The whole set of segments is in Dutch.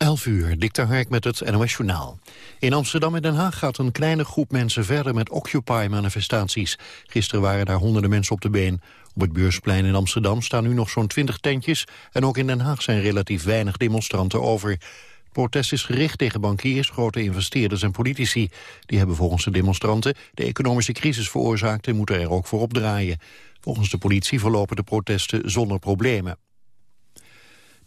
11 uur, Dikter Hark met het NOS Journaal. In Amsterdam en Den Haag gaat een kleine groep mensen verder met Occupy-manifestaties. Gisteren waren daar honderden mensen op de been. Op het Beursplein in Amsterdam staan nu nog zo'n 20 tentjes... en ook in Den Haag zijn relatief weinig demonstranten over. Het protest is gericht tegen bankiers, grote investeerders en politici. Die hebben volgens de demonstranten de economische crisis veroorzaakt... en moeten er ook voor opdraaien. Volgens de politie verlopen de protesten zonder problemen.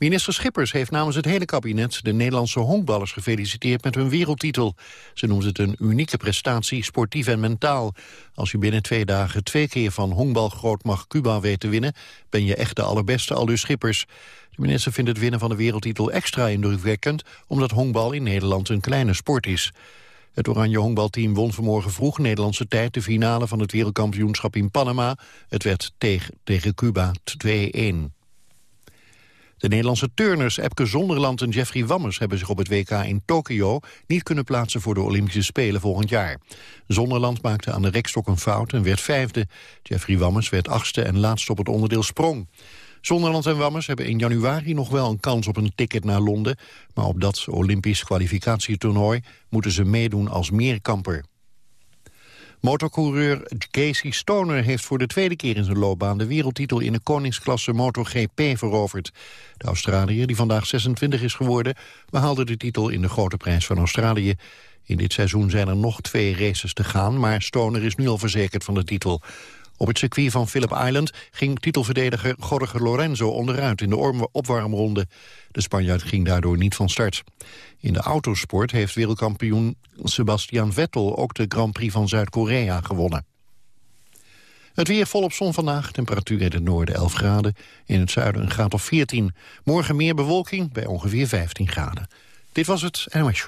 Minister Schippers heeft namens het hele kabinet de Nederlandse honkballers gefeliciteerd met hun wereldtitel. Ze noemt het een unieke prestatie, sportief en mentaal. Als u binnen twee dagen twee keer van honkbalgrootmacht Cuba weet te winnen, ben je echt de allerbeste, aldus Schippers. De minister vindt het winnen van de wereldtitel extra indrukwekkend, omdat honkbal in Nederland een kleine sport is. Het oranje honkbalteam won vanmorgen vroeg Nederlandse tijd de finale van het wereldkampioenschap in Panama. Het werd tegen, tegen Cuba 2-1. De Nederlandse turners Epke Zonderland en Jeffrey Wammers... hebben zich op het WK in Tokio niet kunnen plaatsen voor de Olympische Spelen volgend jaar. Zonderland maakte aan de rekstok een fout en werd vijfde. Jeffrey Wammers werd achtste en laatste op het onderdeel sprong. Zonderland en Wammers hebben in januari nog wel een kans op een ticket naar Londen... maar op dat Olympisch kwalificatietoernooi moeten ze meedoen als meerkamper. Motorcoureur Casey Stoner heeft voor de tweede keer in zijn loopbaan... de wereldtitel in de koningsklasse MotoGP veroverd. De Australiër, die vandaag 26 is geworden... behaalde de titel in de grote prijs van Australië. In dit seizoen zijn er nog twee races te gaan... maar Stoner is nu al verzekerd van de titel. Op het circuit van Phillip Island ging titelverdediger Jorge Lorenzo onderuit in de opwarmronde. De Spanjaard ging daardoor niet van start. In de autosport heeft wereldkampioen Sebastian Vettel ook de Grand Prix van Zuid-Korea gewonnen. Het weer volop zon vandaag, temperatuur in het noorden 11 graden, in het zuiden een graad of 14. Morgen meer bewolking bij ongeveer 15 graden. Dit was het NOS.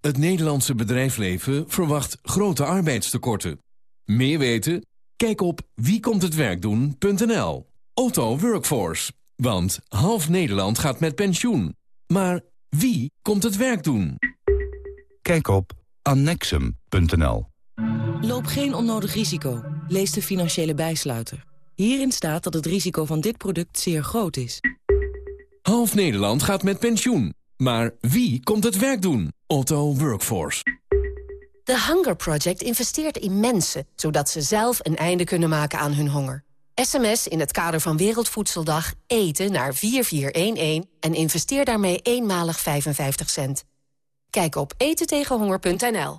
Het Nederlandse bedrijfsleven verwacht grote arbeidstekorten. Meer weten? Kijk op wiekomthetwerkdoen.nl. Otto Workforce. Want half Nederland gaat met pensioen. Maar wie komt het werk doen? Kijk op annexum.nl. Loop geen onnodig risico. Lees de financiële bijsluiter. Hierin staat dat het risico van dit product zeer groot is. Half Nederland gaat met pensioen. Maar wie komt het werk doen? Otto Workforce. The Hunger Project investeert in mensen... zodat ze zelf een einde kunnen maken aan hun honger. SMS in het kader van Wereldvoedseldag eten naar 4411... en investeer daarmee eenmalig 55 cent. Kijk op etentegenhonger.nl.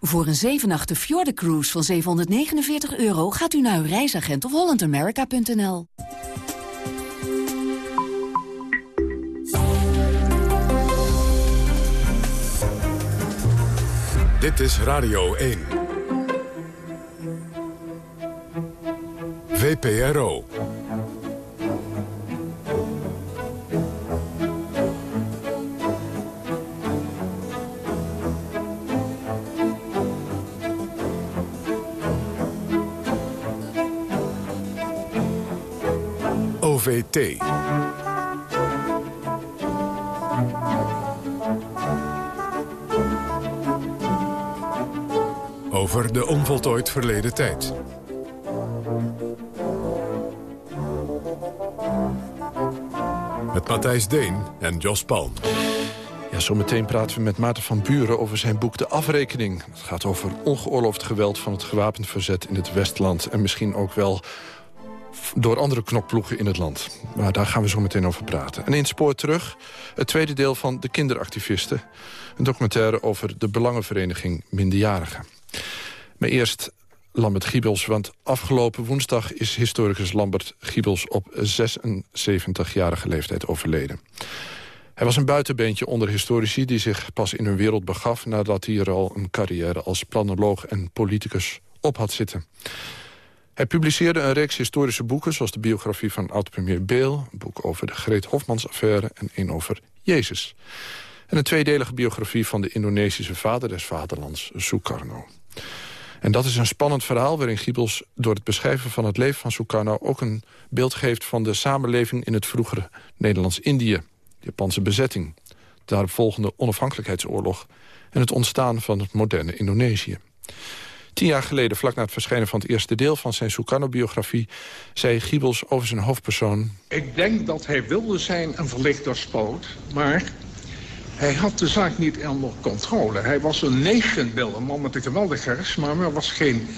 Voor een 7 nachten Fjorden Cruise van 749 euro gaat u naar reisagent of hollandamerica.nl. Dit is Radio 1. VPRO. Over de onvoltooid verleden tijd. Met Matthijs Deen en Jos Palm. Ja, zometeen praten we met Maarten van Buren over zijn boek De Afrekening. Het gaat over ongeoorloofd geweld van het gewapend verzet in het Westland... en misschien ook wel door andere knokploegen in het land. Maar daar gaan we zo meteen over praten. En in Spoor terug, het tweede deel van De Kinderactivisten. Een documentaire over de Belangenvereniging Minderjarigen. Maar eerst Lambert Giebels, want afgelopen woensdag is historicus Lambert Giebels op 76-jarige leeftijd overleden. Hij was een buitenbeentje onder historici die zich pas in hun wereld begaf... nadat hij er al een carrière als planoloog en politicus op had zitten. Hij publiceerde een reeks historische boeken... zoals de biografie van oud-premier Beel... een boek over de Greet Hofmans-affaire en een over Jezus. En een tweedelige biografie van de Indonesische vader des vaderlands, Sukarno. En dat is een spannend verhaal waarin Giebels door het beschrijven van het leven van Sukarno... ook een beeld geeft van de samenleving in het vroegere Nederlands-Indië. De Japanse bezetting, de daaropvolgende onafhankelijkheidsoorlog... en het ontstaan van het moderne Indonesië. Tien jaar geleden, vlak na het verschijnen van het eerste deel... van zijn Sukarno-biografie, zei Giebels over zijn hoofdpersoon... Ik denk dat hij wilde zijn een verlichterspoot, maar hij had de zaak niet onder controle. Hij was een nation builder, man met een geweldig charisma... maar was geen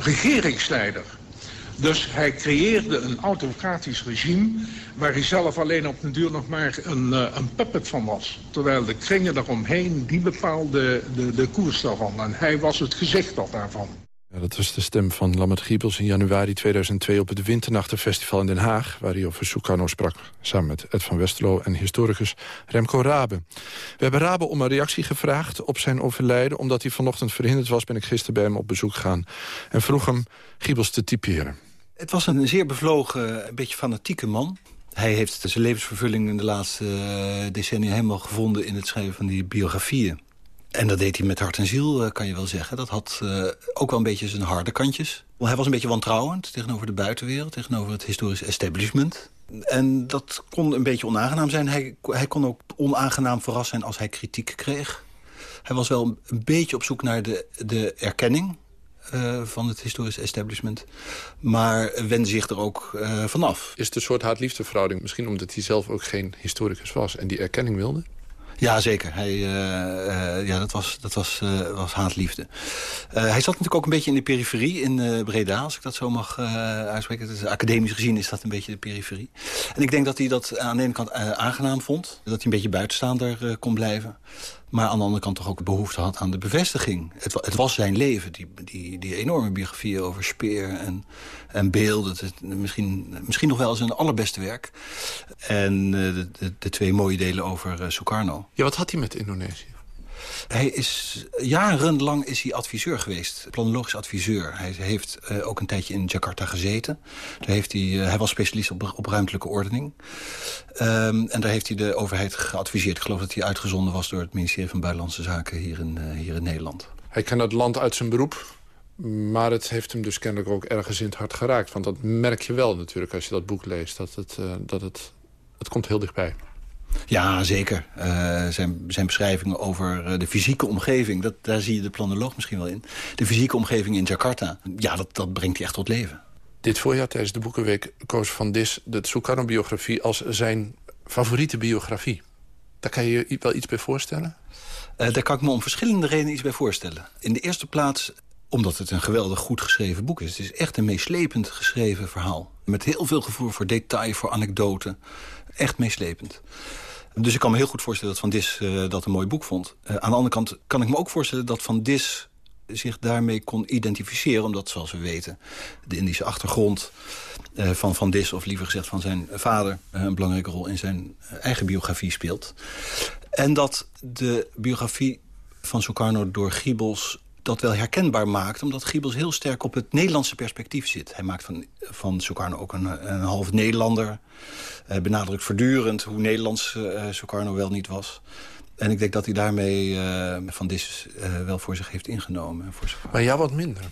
regeringsleider. Dus hij creëerde een autocratisch regime... waar hij zelf alleen op de duur nog maar een, uh, een puppet van was. Terwijl de kringen eromheen, die bepaalden de, de koers daarvan. En hij was het gezicht daarvan. Dat was de stem van Lambert Giebels in januari 2002 op het Winternachtenfestival in Den Haag... waar hij over Sukarno sprak, samen met Ed van Westerlo en historicus Remco Rabe. We hebben Rabe om een reactie gevraagd op zijn overlijden... omdat hij vanochtend verhinderd was, ben ik gisteren bij hem op bezoek gegaan... en vroeg hem Giebels te typeren. Het was een zeer bevlogen, een beetje fanatieke man. Hij heeft zijn levensvervulling in de laatste eh, decennia helemaal gevonden... in het schrijven van die biografieën. En dat deed hij met hart en ziel, eh, kan je wel zeggen. Dat had uh, ook wel een beetje zijn harde kantjes. Hij was een beetje wantrouwend tegenover de buitenwereld... tegenover het historische establishment. En dat kon een beetje onaangenaam zijn. Hij, hij kon ook onaangenaam verrast zijn als hij kritiek kreeg. Hij was wel een beetje op zoek naar de, de erkenning uh, van het historische establishment. Maar wende zich er ook uh, vanaf. Is het een soort haat-liefde Misschien omdat hij zelf ook geen historicus was en die erkenning wilde? Ja, zeker. Hij, uh, uh, ja, dat was, dat was, uh, was haatliefde. hij zat natuurlijk ook een beetje in de periferie in Breda, als ik dat zo mag uitspreken. Dus academisch gezien is dat een beetje de periferie. En ik denk dat hij dat aan de ene kant aangenaam vond. Dat hij een beetje buitenstaander kon blijven. Maar aan de andere kant toch ook behoefte had aan de bevestiging. Het, het was zijn leven, die, die, die enorme biografieën over Speer en, en beelden. Misschien, misschien nog wel een allerbeste werk. En uh, de, de, de, twee mooie delen over uh, Sukarno. Ja, wat had hij met Indonesië? Hij is jarenlang is hij adviseur geweest, planologisch adviseur. Hij heeft uh, ook een tijdje in Jakarta gezeten. Daar heeft hij, uh, hij was specialist op, op ruimtelijke ordening. Um, en daar heeft hij de overheid geadviseerd. Ik geloof dat hij uitgezonden was door het ministerie van Buitenlandse Zaken hier in, uh, hier in Nederland. Hij kent het land uit zijn beroep. Maar het heeft hem dus kennelijk ook ergens in het hart geraakt. Want dat merk je wel natuurlijk als je dat boek leest. Dat het, dat het, het komt heel dichtbij. Ja, zeker. Uh, zijn, zijn beschrijvingen over uh, de fysieke omgeving... Dat, daar zie je de planoloog misschien wel in. De fysieke omgeving in Jakarta, ja, dat, dat brengt hij echt tot leven. Dit voorjaar tijdens de Boekenweek koos Van Dis de Sukarno-biografie... als zijn favoriete biografie. Daar kan je je wel iets bij voorstellen? Uh, daar kan ik me om verschillende redenen iets bij voorstellen. In de eerste plaats omdat het een geweldig goed geschreven boek is. Het is echt een meeslepend geschreven verhaal. Met heel veel gevoel voor detail, voor anekdoten. Echt meeslepend. Dus ik kan me heel goed voorstellen dat Van Dis uh, dat een mooi boek vond. Uh, aan de andere kant kan ik me ook voorstellen dat Van Dis zich daarmee kon identificeren. Omdat, zoals we weten, de Indische achtergrond uh, van Van Dis... of liever gezegd van zijn vader... een belangrijke rol in zijn eigen biografie speelt. En dat de biografie van Sukarno door Giebels dat wel herkenbaar maakt... omdat Giebels heel sterk op het Nederlandse perspectief zit. Hij maakt van, van Sukarno ook een, een half Nederlander. Uh, benadrukt voortdurend hoe Nederlands uh, Sukarno wel niet was. En ik denk dat hij daarmee uh, Van Dis wel voor zich heeft ingenomen. Voor maar ja, wat minder.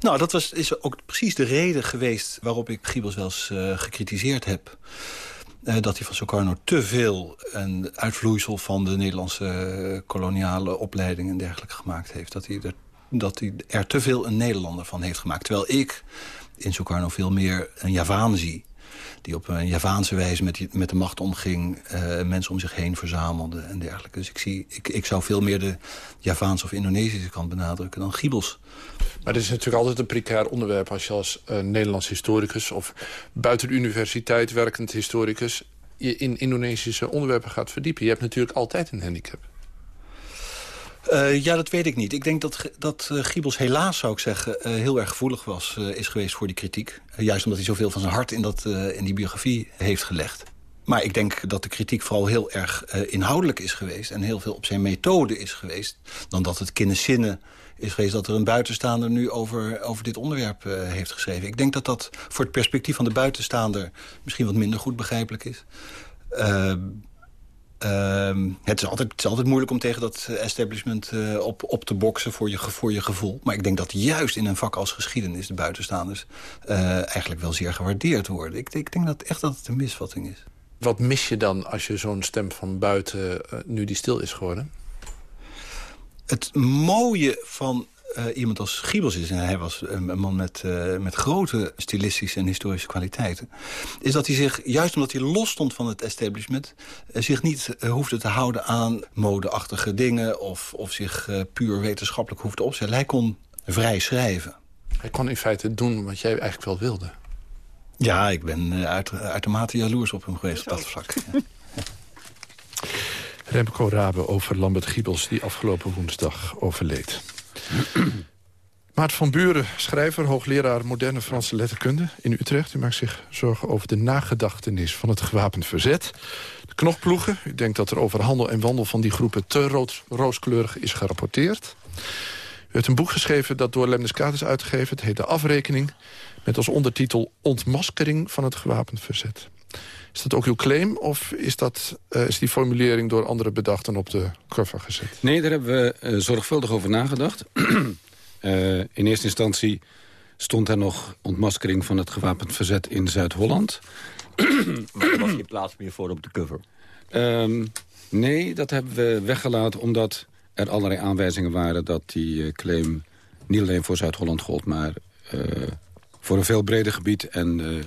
Nou, dat was, is ook precies de reden geweest waarop ik Giebels wel eens gekritiseerd heb. Uh, dat hij van Sukarno te veel een uitvloeisel van de Nederlandse koloniale opleiding en dergelijke gemaakt heeft. Dat hij, er, dat hij er te veel een Nederlander van heeft gemaakt. Terwijl ik in Sukarno veel meer een Javaan zie. Die op een Javaanse wijze met, met de macht omging. Uh, mensen om zich heen verzamelde en dergelijke. Dus ik, zie, ik, ik zou veel meer de Javaanse of Indonesische kant benadrukken dan Giebels. Maar het is natuurlijk altijd een precair onderwerp... als je als uh, Nederlands historicus of buiten de universiteit werkend historicus... je in Indonesische onderwerpen gaat verdiepen. Je hebt natuurlijk altijd een handicap. Uh, ja, dat weet ik niet. Ik denk dat, dat uh, Giebels helaas, zou ik zeggen, uh, heel erg gevoelig was, is geweest voor die kritiek. juist omdat hij zoveel van zijn hart in, dat, in die biografie heeft gelegd. Maar ik denk dat de kritiek vooral heel erg inhoudelijk is geweest... en heel veel op zijn methode is geweest... dan dat het kinderzinnen is geweest dat er een buitenstaander nu over, over dit onderwerp heeft geschreven. Ik denk dat dat voor het perspectief van de buitenstaander misschien wat minder goed begrijpelijk is. Uh, het, is altijd, het is altijd moeilijk om tegen dat establishment uh, op, op te boksen voor je, voor je gevoel. Maar ik denk dat juist in een vak als geschiedenis de buitenstaanders uh, eigenlijk wel zeer gewaardeerd worden. Ik, ik, denk dat echt dat het een misvatting is. Wat mis je dan als je zo'n stem van buiten uh, nu die stil is geworden? Het mooie van uh, iemand als Giebels is... en hij was een, een man met, uh, met grote stilistische en historische kwaliteiten... is dat hij zich, juist omdat hij los stond van het establishment... Uh, zich niet hoefde te houden aan modeachtige dingen... of, of zich puur wetenschappelijk hoefde opzetten. Hij kon vrij schrijven. Hij kon in feite doen wat jij eigenlijk wel wilde. Ja, ik ben uit, uitermate jaloers op hem geweest op dat vlak. Remco Rabe over Lambert Giebels... die afgelopen woensdag overleed. Maart van Buren, schrijver, hoogleraar moderne Franse letterkunde in Utrecht. U maakt zich zorgen over de nagedachtenis van het gewapend verzet. De knokploegen, u denkt dat er over handel en wandel van die groepen te rood, rooskleurig is gerapporteerd. U heeft een boek geschreven dat door Lemnes is uitgegeven. Het heet De Afrekening, met als ondertitel Ontmaskering van het gewapend verzet. Is dat ook uw claim of is, dat, uh, is die formulering door andere bedachten op de cover gezet? Nee, daar hebben we uh, zorgvuldig over nagedacht. uh, in eerste instantie stond er nog ontmaskering van het gewapend verzet in Zuid-Holland. maar er was geen plaats meer voor op de cover. Um, nee, dat hebben we weggelaten omdat er allerlei aanwijzingen waren... dat die claim niet alleen voor Zuid-Holland gold, maar voor een veel breder gebied... en uh,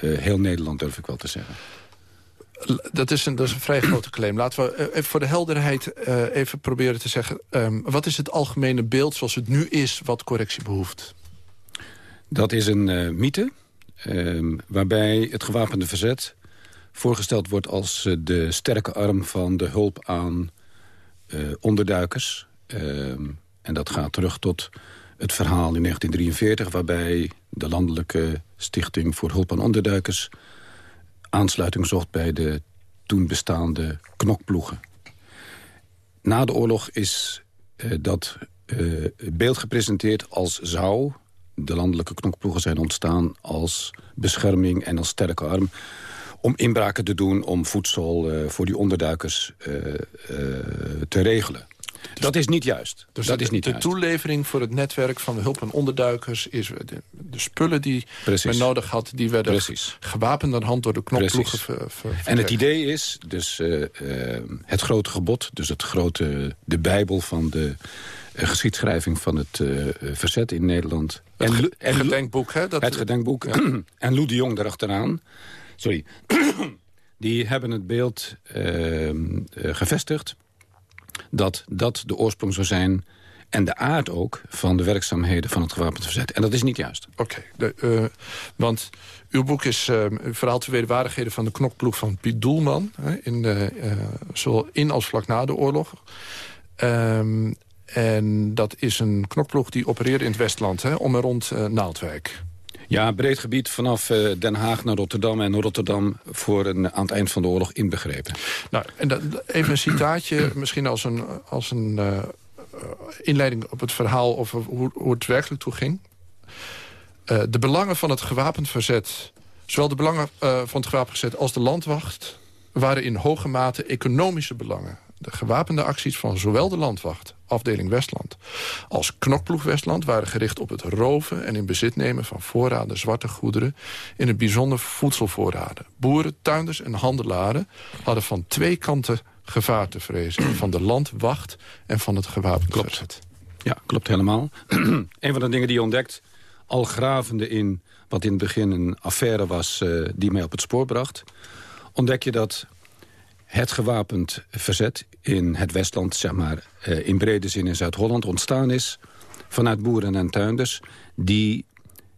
heel Nederland, durf ik wel te zeggen. Dat is, een, dat is een vrij grote claim. Laten we even voor de helderheid uh, even proberen te zeggen... Um, wat is het algemene beeld zoals het nu is wat correctie behoeft? Dat is een uh, mythe um, waarbij het gewapende verzet voorgesteld wordt als uh, de sterke arm van de hulp aan onderduikers. Um, en dat gaat terug tot het verhaal in 1943... waarbij de Landelijke Stichting voor Hulp aan Onderduikers... aansluiting zocht bij de toen bestaande knokploegen. Na de oorlog is uh, dat uh, beeld gepresenteerd als zou... de landelijke knokploegen zijn ontstaan als bescherming en als sterke arm om inbraken te doen, om voedsel uh, voor die onderduikers te regelen. Dus dat is niet juist. Dus dat de, is niet de juist. toelevering voor het netwerk van de hulp- en onderduikers... is de, de spullen die Precies. men nodig had... die werden Precies. gewapend aan hand door de knopploegen. Ver, ver, en het idee is dus uh, uh, het grote gebod... dus het grote, de bijbel van de uh, geschiedschrijving van het verzet in Nederland. Het, en, en gedenkboek, hè? Dat, het gedenkboek. Ja. en Lou de Jong daarachteraan. Sorry. die hebben het beeld ehm, gevestigd dat dat de oorsprong zou zijn en de aard ook van de werkzaamheden van het gewapend verzet. En dat is niet juist. Oké, uh, want uw boek is uh, verhaal te wederwaardigheden van de knokploeg van Piet Doelman. In de, uh, zowel in als vlak na de oorlog. Um, en dat is een knokploeg die opereerde in het Westland, hè, om en rond Naaldwijk. Ja, breed gebied vanaf uh, Den Haag naar Rotterdam... en Rotterdam voor een, aan het eind van de oorlog inbegrepen. Nou, en even een citaatje, misschien als een, als een uh, inleiding op het verhaal... over hoe, hoe het werkelijk toe ging. De belangen van het gewapend verzet... zowel de belangen van het gewapend verzet als de landwacht... waren in hoge mate economische belangen. De gewapende acties van zowel de landwacht, afdeling Westland... als knokploeg Westland waren gericht op het roven en in bezit nemen... van voorraden zwarte goederen, in het bijzonder voedselvoorraden. Boeren, tuinders en handelaren hadden van twee kanten gevaar te vrezen. Van de landwacht en van het gewapend klopt. verzet. Ja, klopt helemaal. een van de dingen die je ontdekt, al gravende in wat in het begin een affaire was... Uh, die mij op het spoor bracht, ontdek je dat het gewapend verzet in het Westland, zeg maar in brede zin in Zuid-Holland ontstaan is... vanuit boeren en tuinders die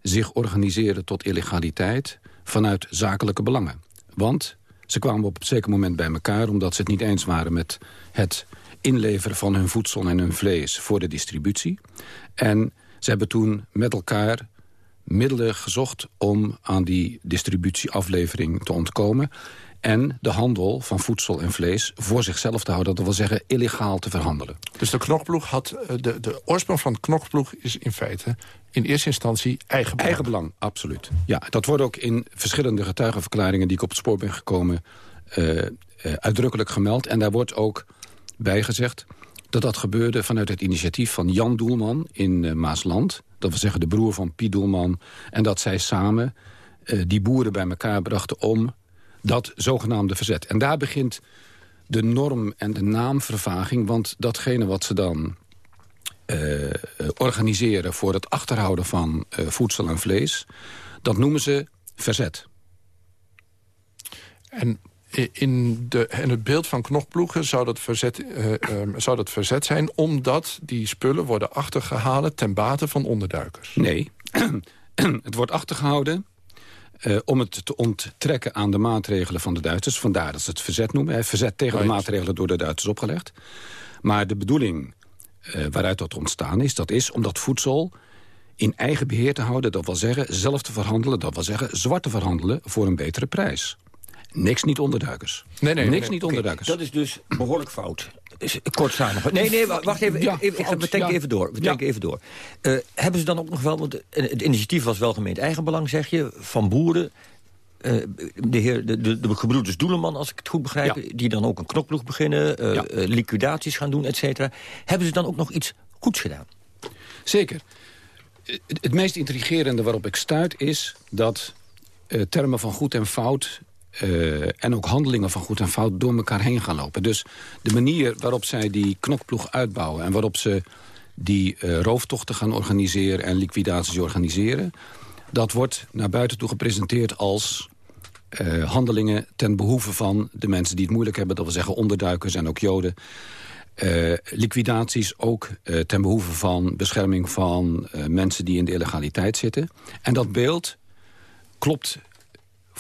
zich organiseren tot illegaliteit vanuit zakelijke belangen. Want ze kwamen op een zeker moment bij elkaar omdat ze het niet eens waren met het inleveren van hun voedsel en hun vlees voor de distributie. En ze hebben toen met elkaar middelen gezocht om aan die distributieaflevering te ontkomen en de handel van voedsel en vlees voor zichzelf te houden. Dat wil zeggen illegaal te verhandelen. Dus de knokploeg had, eh, de, de oorsprong van de knokploeg is in feite in eerste instantie eigen belang. Eigen belang, absoluut. Ja, dat wordt ook in verschillende getuigenverklaringen die ik op het spoor ben gekomen uh, uitdrukkelijk gemeld. En daar wordt ook bij gezegd dat dat gebeurde vanuit het initiatief van Jan Doelman in Maasland. Dat wil zeggen de broer van Piet Doelman. En dat zij samen die boeren bij elkaar brachten om dat zogenaamde verzet. En daar begint de norm en de naamvervaging. Want datgene wat ze dan uh, organiseren voor het achterhouden van uh, voedsel en vlees... dat noemen ze verzet. En in, de, in het beeld van knokploegen zou dat, verzet, uh, um, zou dat verzet zijn... omdat die spullen worden achtergehaald ten bate van onderduikers? Nee, het wordt achtergehouden uh, om het te onttrekken aan de maatregelen van de Duitsers. Vandaar dat ze het verzet noemen. Hè. Verzet tegen de maatregelen door de Duitsers opgelegd. Maar de bedoeling uh, waaruit dat ontstaan is... dat is om dat voedsel in eigen beheer te houden. Dat wil zeggen zelf te verhandelen. Dat wil zeggen zwart te verhandelen voor een betere prijs. Niks niet onderduikers. Nee, nee, Niks nee. niet onderduikers. Dat is dus behoorlijk fout. Kort samengevat. Nee, nee, wacht even. Ja, even, even we denken ja. even door. We denken even door. Uh, hebben ze dan ook nog wel... Want het initiatief was wel gemeend eigenbelang, zeg je, van boeren... Uh, de, heer, de, de, de gebroeders Doeleman, als ik het goed begrijp... Die dan ook een knokploeg beginnen, uh, liquidaties gaan doen, et cetera. Hebben ze dan ook nog iets goeds gedaan? Zeker. Het meest intrigerende waarop ik stuit is dat termen van goed en fout uh, en ook handelingen van goed en fout door elkaar heen gaan lopen. Dus de manier waarop zij die knokploeg uitbouwen... en waarop ze die uh, rooftochten gaan organiseren en liquidaties organiseren... dat wordt naar buiten toe gepresenteerd als uh, handelingen ten behoeve van de mensen die het moeilijk hebben. Dat wil zeggen onderduikers en ook joden. Liquidaties ook ten behoeve van bescherming van mensen die in de illegaliteit zitten. En dat beeld klopt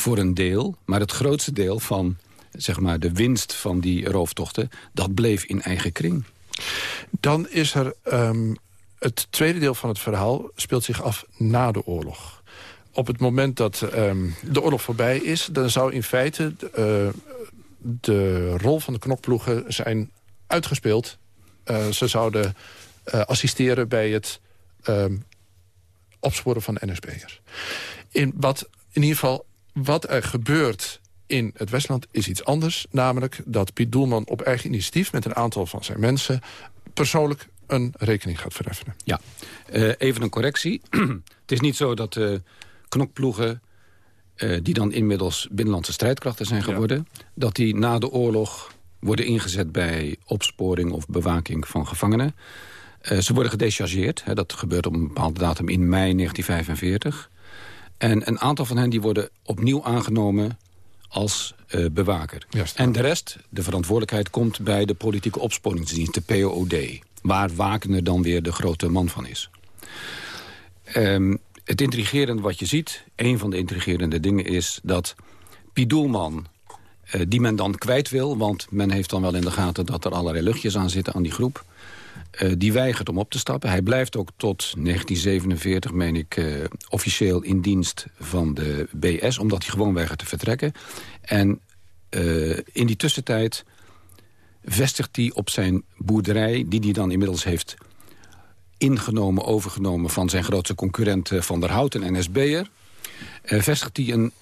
voor een deel. Maar het grootste deel van zeg maar, de winst van die rooftochten... dat bleef in eigen kring. Dan is er um, het tweede deel van het verhaal... speelt zich af na de oorlog. Op het moment dat um, de oorlog voorbij is... dan zou in feite de rol van de knokploegen zijn uitgespeeld. Uh, ze zouden uh, assisteren bij het um, opsporen van NSB'ers. In wat in ieder geval wat er gebeurt in het Westland is iets anders. Namelijk dat Piet Doelman op eigen initiatief... met een aantal van zijn mensen persoonlijk een rekening gaat vereffenen. Ja, uh, even een correctie. het is niet zo dat uh, knokploegen... Uh, die dan inmiddels binnenlandse strijdkrachten zijn geworden... Ja. dat die na de oorlog worden ingezet bij opsporing of bewaking van gevangenen. ze worden gedechargeerd. Hè, dat gebeurt op een bepaalde datum in mei 1945... En een aantal van hen die worden opnieuw aangenomen als uh, bewaker. Juist. En de rest, de verantwoordelijkheid, komt bij de politieke opsporingsdienst, de POD. Waar Wagner dan weer de grote man van is. Um, het intrigerende wat je ziet, een van de intrigerende dingen is dat Piet Doelman, uh, die men dan kwijt wil... want men heeft dan wel in de gaten dat er allerlei luchtjes aan zitten aan die groep... Uh, die weigert om op te stappen. Hij blijft ook tot 1947, meen ik, uh, officieel in dienst van de BS... omdat hij gewoon weigert te vertrekken. En uh, in die tussentijd vestigt hij op zijn boerderij... die hij dan inmiddels heeft ingenomen, overgenomen... van zijn grootste concurrent Van der Hout, een NSB'er... vestigt hij een,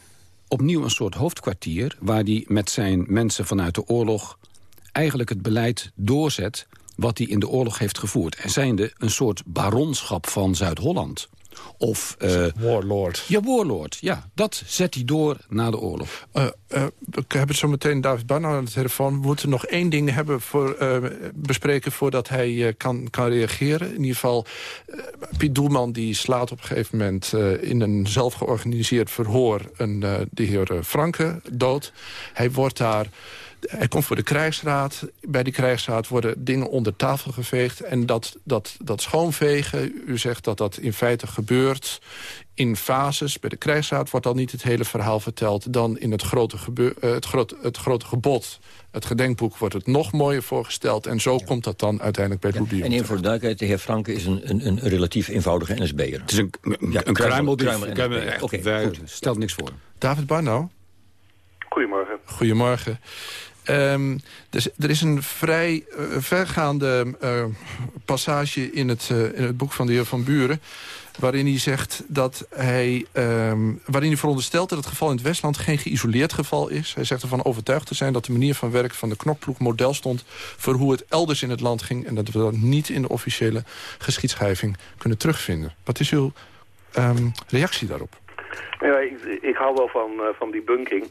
opnieuw een soort hoofdkwartier... waar hij met zijn mensen vanuit de oorlog eigenlijk het beleid doorzet wat hij in de oorlog heeft gevoerd. Er zijnde een soort baronschap van Zuid-Holland. Of, uh, warlord. Ja, warlord. Ja, dat zet hij door na de oorlog. Uh, uh, we hebben zo meteen David Banner aan de telefoon. We moeten nog één ding hebben voor, bespreken voordat hij kan, kan reageren. In ieder geval, Piet Doelman die slaat op een gegeven moment... in een zelfgeorganiseerd verhoor een, de heer Franke dood. Hij wordt daar hij komt voor de krijgsraad. Bij die krijgsraad worden dingen onder tafel geveegd. En dat, dat, dat schoonvegen, u zegt dat dat in feite gebeurt in fases. Bij de krijgsraad wordt al niet het hele verhaal verteld. Dan in het grote, gebeur, uh, het, groot, het grote gebod, het gedenkboek, wordt het nog mooier voorgesteld. En zo komt dat dan uiteindelijk bij het ja, En even voor de duidelijkheid, de heer Franke is een, een, een relatief eenvoudige NSB'er. Het is een, een, ja, een kruimeldief. Okay, stelt niks voor. David Barno. Goedemorgen. Goedemorgen. Um, dus, er is een vrij uh, vergaande uh, passage in het, uh, in het boek van de heer Van Buren waarin hij zegt dat hij, um, waarin hij veronderstelt dat het geval in het Westland geen geïsoleerd geval is. Hij zegt ervan overtuigd te zijn dat de manier van werk van de knokploeg model stond voor hoe het elders in het land ging en dat we dat niet in de officiële geschiedschrijving kunnen terugvinden. Wat is uw um, reactie daarop? Ja, ik, ik hou wel van, van die bunking.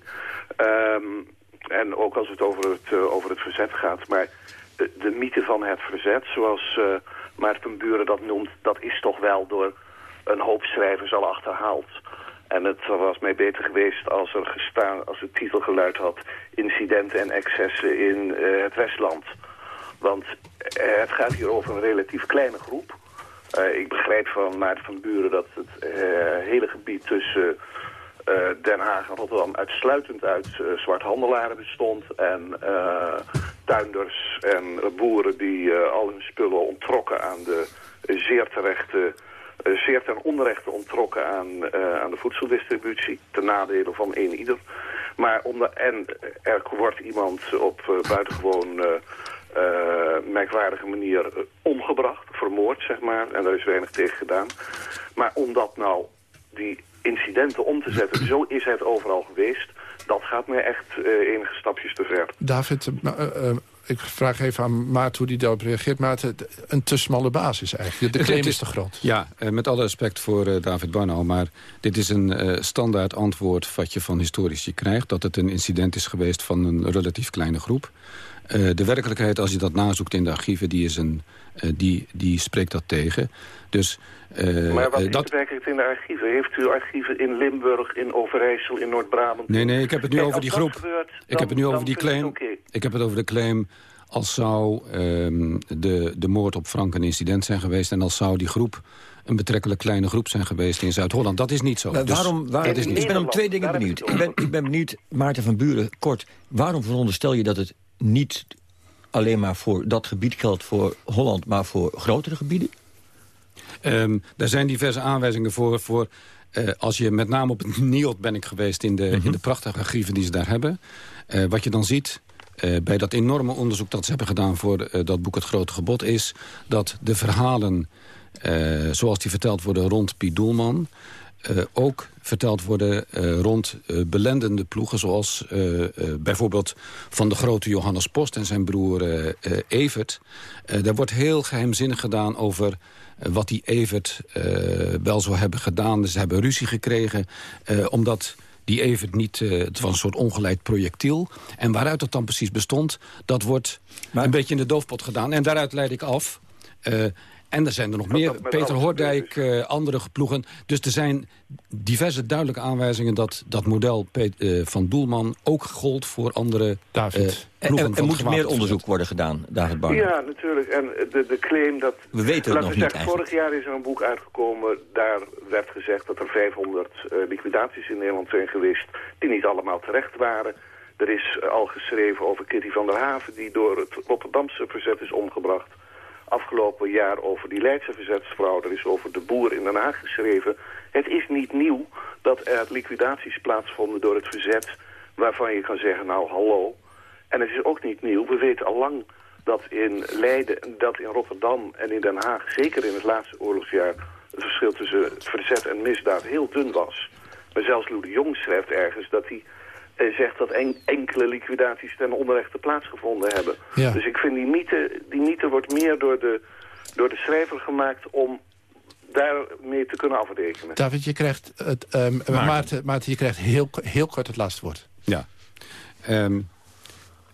En ook als het over het, uh, over het verzet gaat. Maar de, de mythe van het verzet, zoals uh, Maarten Buren dat noemt... dat is toch wel door een hoop schrijvers al achterhaald. En het was mij beter geweest als er gestaan, als het titel geluid had... incidenten en excessen in uh, het Westland. Want het gaat hier over een relatief kleine groep... Ik begrijp van Maarten van Buren dat het hele gebied tussen uh, Den Haag en Rotterdam uitsluitend uit zwarthandelaren bestond. En tuinders en boeren die al hun spullen onttrokken aan de zeer terechte... zeer ten onrechte onttrokken aan, aan de voedseldistributie. Ten nadele van een ieder. Maar onder, en er wordt iemand op buitengewoon uh, merkwaardige manier uh, omgebracht, vermoord, zeg maar. En daar is weinig tegen gedaan. Maar om dat nou, die incidenten om te zetten, zo is het overal geweest... dat gaat me echt uh, enige stapjes te ver. David, ik vraag even aan Maart hoe die daarop reageert. Maar het, een te smalle basis eigenlijk. De claim is te groot. Ja, met alle respect voor David Barnau. Maar dit is een standaard antwoord wat je van historici krijgt. Dat het een incident is geweest van een relatief kleine groep. Uh, de werkelijkheid, als je dat nazoekt in de archieven, die, is een, uh, die, die spreekt dat tegen. Dus, uh, maar wat is dat... de werkelijkheid in de archieven? Heeft u archieven in Limburg, in Overijssel, in Noord-Brabant? Nee, nee, ik heb het nu Kijk, over die groep. Gebeurt, dan, ik heb het nu over die claim. Okay. Ik heb het over de claim als zou um, de, de moord op Frank een incident zijn geweest... en als zou die groep een betrekkelijk kleine groep zijn geweest in Zuid-Holland. Dat is niet zo. Dus waarom, waar, is niet. Ik ben om twee dingen benieuwd. Ik ben, ik ben benieuwd, Maarten van Buren, kort... waarom veronderstel je dat het niet alleen maar voor dat gebied geldt voor Holland... maar voor grotere gebieden? Um, daar zijn diverse aanwijzingen voor. voor uh, als je met name op het Niot ben ik geweest... in de, mm -hmm. in de prachtige archieven die ze daar hebben. Uh, wat je dan ziet... Uh, bij dat enorme onderzoek dat ze hebben gedaan voor dat boek Het Grote Gebod... is dat de verhalen, zoals die verteld worden rond Piet Doelman... Uh, ook verteld worden uh, rond uh, belendende ploegen... zoals bijvoorbeeld van de grote Johannes Post en zijn broer Evert. daar wordt heel geheimzinnig gedaan over wat die Evert wel zou hebben gedaan. Ze hebben ruzie gekregen omdat die Evert niet... het was een soort ongeleid projectiel. En waaruit dat dan precies bestond, dat wordt maar... een beetje in de doofpot gedaan. En daaruit leid ik af... En er zijn er nog meer. Peter Hoordijk, uh, andere ploegen. Dus er zijn diverse duidelijke aanwijzingen... dat dat model uh, van Doelman ook gold voor andere David. Uh, ploegen. En, er moet meer onderzoek worden gedaan, David Barnum. Ja, natuurlijk. En de, de claim dat... We weten het nog niet zeggen, Vorig jaar is er een boek uitgekomen. Daar werd gezegd dat er 500 liquidaties in Nederland zijn geweest... die niet allemaal terecht waren... Er is al geschreven over Kitty van der Haven... die door het Rotterdamse verzet is omgebracht afgelopen jaar over die Leidse verzetsvrouw. Er is over de boer in Den Haag geschreven. Het is niet nieuw dat er liquidaties plaatsvonden door het verzet... waarvan je kan zeggen, nou, hallo. En het is ook niet nieuw. We weten al lang dat in Leiden, dat in Rotterdam en in Den Haag... zeker in het laatste oorlogsjaar het verschil tussen verzet en misdaad heel dun was. Maar zelfs Lou de Jong schrijft ergens dat hij zegt dat enkele liquidaties ten onrechte plaatsgevonden hebben. Ja. Dus ik vind die mythe, die mythe wordt meer door de, door de schrijver gemaakt om daarmee te kunnen afrekenen. David, je krijgt het, um, Maarten, Maarten, je krijgt heel, heel kort het laatste woord. Ja. Um,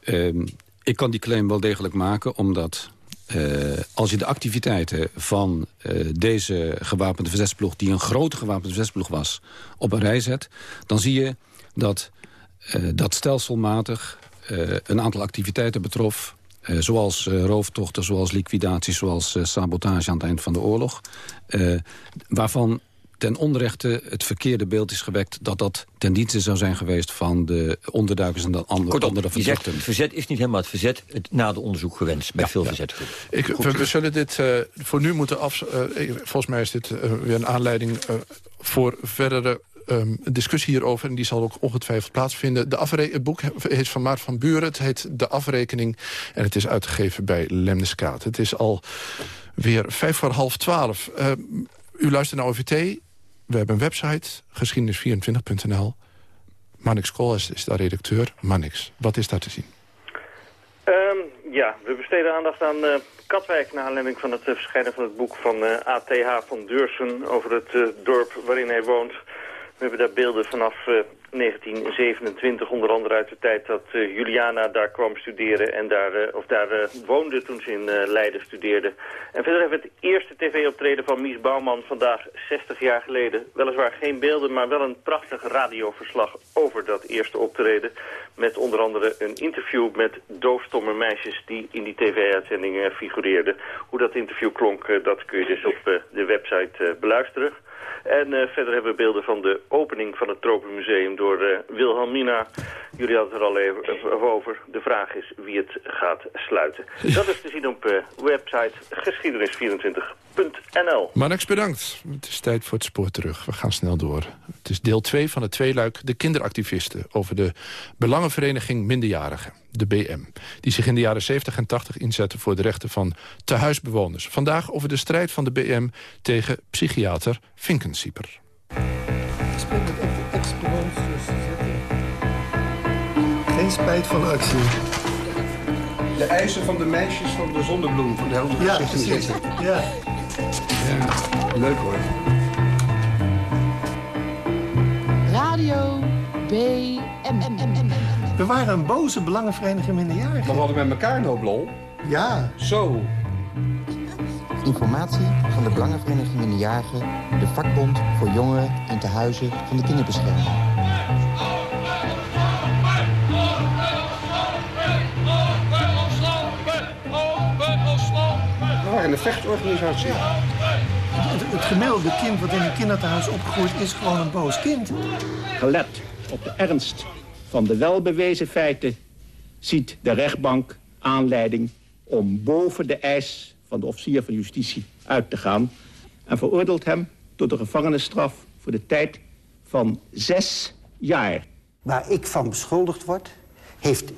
um, ik kan die claim wel degelijk maken, omdat uh, als je de activiteiten van uh, deze gewapende verzetsploeg... die een grote gewapende verzetsploeg was, op een rij zet... dan zie je dat dat stelselmatig een aantal activiteiten betrof... zoals rooftochten, zoals liquidaties, zoals sabotage aan het eind van de oorlog. waarvan ten onrechte het verkeerde beeld is gewekt... dat dat ten dienste zou zijn geweest van de onderduikers en de andere, Kortom, andere verdachten. Het verzet is niet helemaal het verzet het, na de onderzoek gewenst... bij veel ja. verzetgroepen. we, zullen dit uh, voor nu moeten af... Uh, volgens mij is dit uh, weer een aanleiding voor verdere um, discussie hierover. En die zal ook ongetwijfeld plaatsvinden. De het boek heet van Maart van Buren. Het heet De Afrekening. En het is uitgegeven bij Lemniskaat. Het is al weer vijf voor half twaalf. Uh, u luistert naar OVT. We hebben een website, geschiedenis24.nl. Manix Koolhaas is daar redacteur. Manix, wat is daar te zien? Um, ja, we besteden aandacht aan uh, Katwijk... naar aanleiding van het uh, verschijnen van het boek van uh, eh, ATH van Deursen... over het dorp waarin hij woont. We hebben daar beelden vanaf 1927, onder andere uit de tijd dat uh, Juliana daar kwam studeren en daar, uh, of daar woonde toen ze in Leiden studeerde. En verder hebben we het eerste tv-optreden van Mies Bouwman vandaag 60 jaar geleden. Weliswaar geen beelden, maar wel een prachtig radioverslag over dat eerste optreden. Met onder andere een interview met doofstomme meisjes die in die tv-uitzending figureerden. Hoe dat interview klonk, dat kun je dus op de website beluisteren. En uh, verder hebben we beelden van de opening van het Tropenmuseum door uh, Wilhelmina. Jullie hadden het er al even over. De vraag is wie het gaat sluiten. Dat is te zien op uh, website geschiedenis24.nl. Manex, bedankt. Het is tijd voor het spoor terug. We gaan snel door. Het is deel 2 van het tweeluik De Kinderactivisten... over de Belangenvereniging Minderjarigen de BM... die zich in de jaren 70 en 80 inzetten voor de rechten van tehuisbewoners. Vandaag over de strijd van de BM tegen psychiater Vinkensieper. Geen spijt van actie. De eisen van de meisjes van de zonnebloem, van de helder Ja, precies. Ja. ja. Leuk hoor. Radio BM. We waren een boze belangenvereniging minderjarigen. Maar we hadden met elkaar no lol. Ja. Zo. Informatie van de Belangenvereniging Minderjarigen... de vakbond voor jongeren en tehuizen van de kinderbescherming. We waren een vechtorganisatie. Het, het gemiddelde kind wat in een kinderthuis opgegroeid is gewoon een boos kind. Gelet op de ernst van de welbewezen feiten ziet de rechtbank aanleiding om boven de eis van de officier van justitie uit te gaan... en veroordeelt hem tot een gevangenisstraf voor de tijd van zes jaar. Waar ik van beschuldigd word, heeft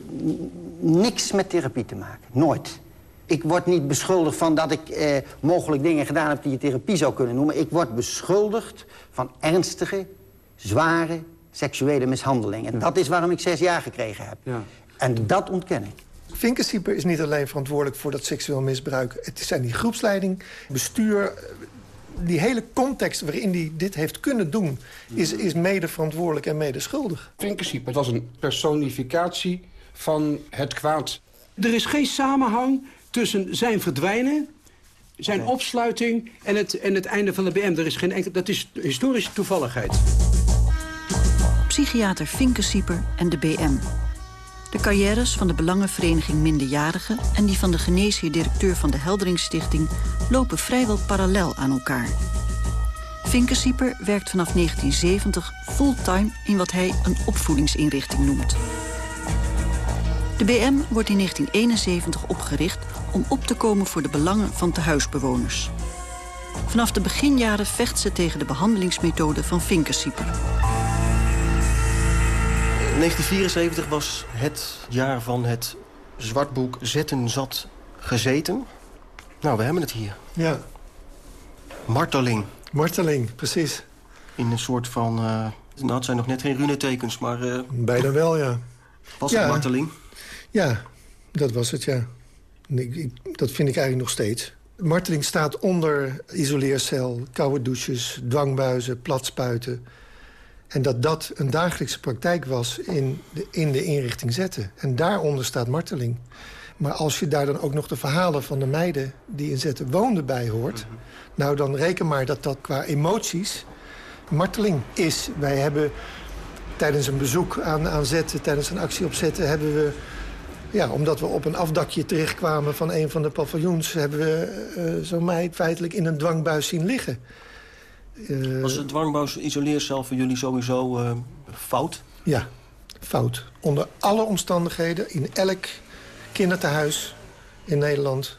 niks met therapie te maken. Nooit. Ik word niet beschuldigd van dat ik eh, mogelijk dingen gedaan heb... die je therapie zou kunnen noemen. Ik word beschuldigd van ernstige, zware seksuele mishandeling. En dat is waarom ik zes jaar gekregen heb. Ja. En dat ontken ik. Vinkensieper is niet alleen verantwoordelijk voor dat seksueel misbruik. Het zijn die groepsleiding, bestuur... Die hele context waarin hij dit heeft kunnen doen... is, is mede verantwoordelijk en mede schuldig. Vinkensieper was een personificatie van het kwaad. Er is geen samenhang tussen zijn verdwijnen zijn opsluiting en het, en het einde van de BM. Er is geen enkel, dat is historische toevalligheid psychiater Finkensieper en de BM. De carrières van de Belangenvereniging Minderjarigen... en die van de geneesheer-directeur van de Helderingsstichting... lopen vrijwel parallel aan elkaar. Finkensieper werkt vanaf 1970 fulltime in wat hij een opvoedingsinrichting noemt. De BM wordt in 1971 opgericht om op te komen voor de belangen van tehuisbewoners. Vanaf de beginjaren vecht ze tegen de behandelingsmethode van Finkensieper. 1974 was het jaar van het zwartboek Zetten zat gezeten. Nou, we hebben het hier. Ja. Marteling. Marteling, precies. In een soort van... Uh, nou, het zijn nog net geen runetekens, maar... Uh, Bijna wel, ja. Was het marteling? Ja, dat was het, ja. dat vind ik eigenlijk nog steeds. Marteling staat onder isoleercel, koude douches, dwangbuizen, platspuiten... En dat dat een dagelijkse praktijk was in de, in de inrichting zetten. En daaronder staat marteling. Maar als je daar dan ook nog de verhalen van de meiden... die in zetten woonden bij hoort... Mhm. nou, dan reken maar dat dat qua emoties marteling is. Wij hebben tijdens een bezoek aan, aan zetten, tijdens een actie op zetten... hebben we Ja, omdat we op een afdakje terechtkwamen van een van de paviljoens... hebben we uh, zo'n meid feitelijk in een dwangbuis zien liggen. Uh, Was de dwangbuis isoleercel voor jullie sowieso uh, fout? Ja, fout. Onder alle omstandigheden, in elk kinderthuis in Nederland...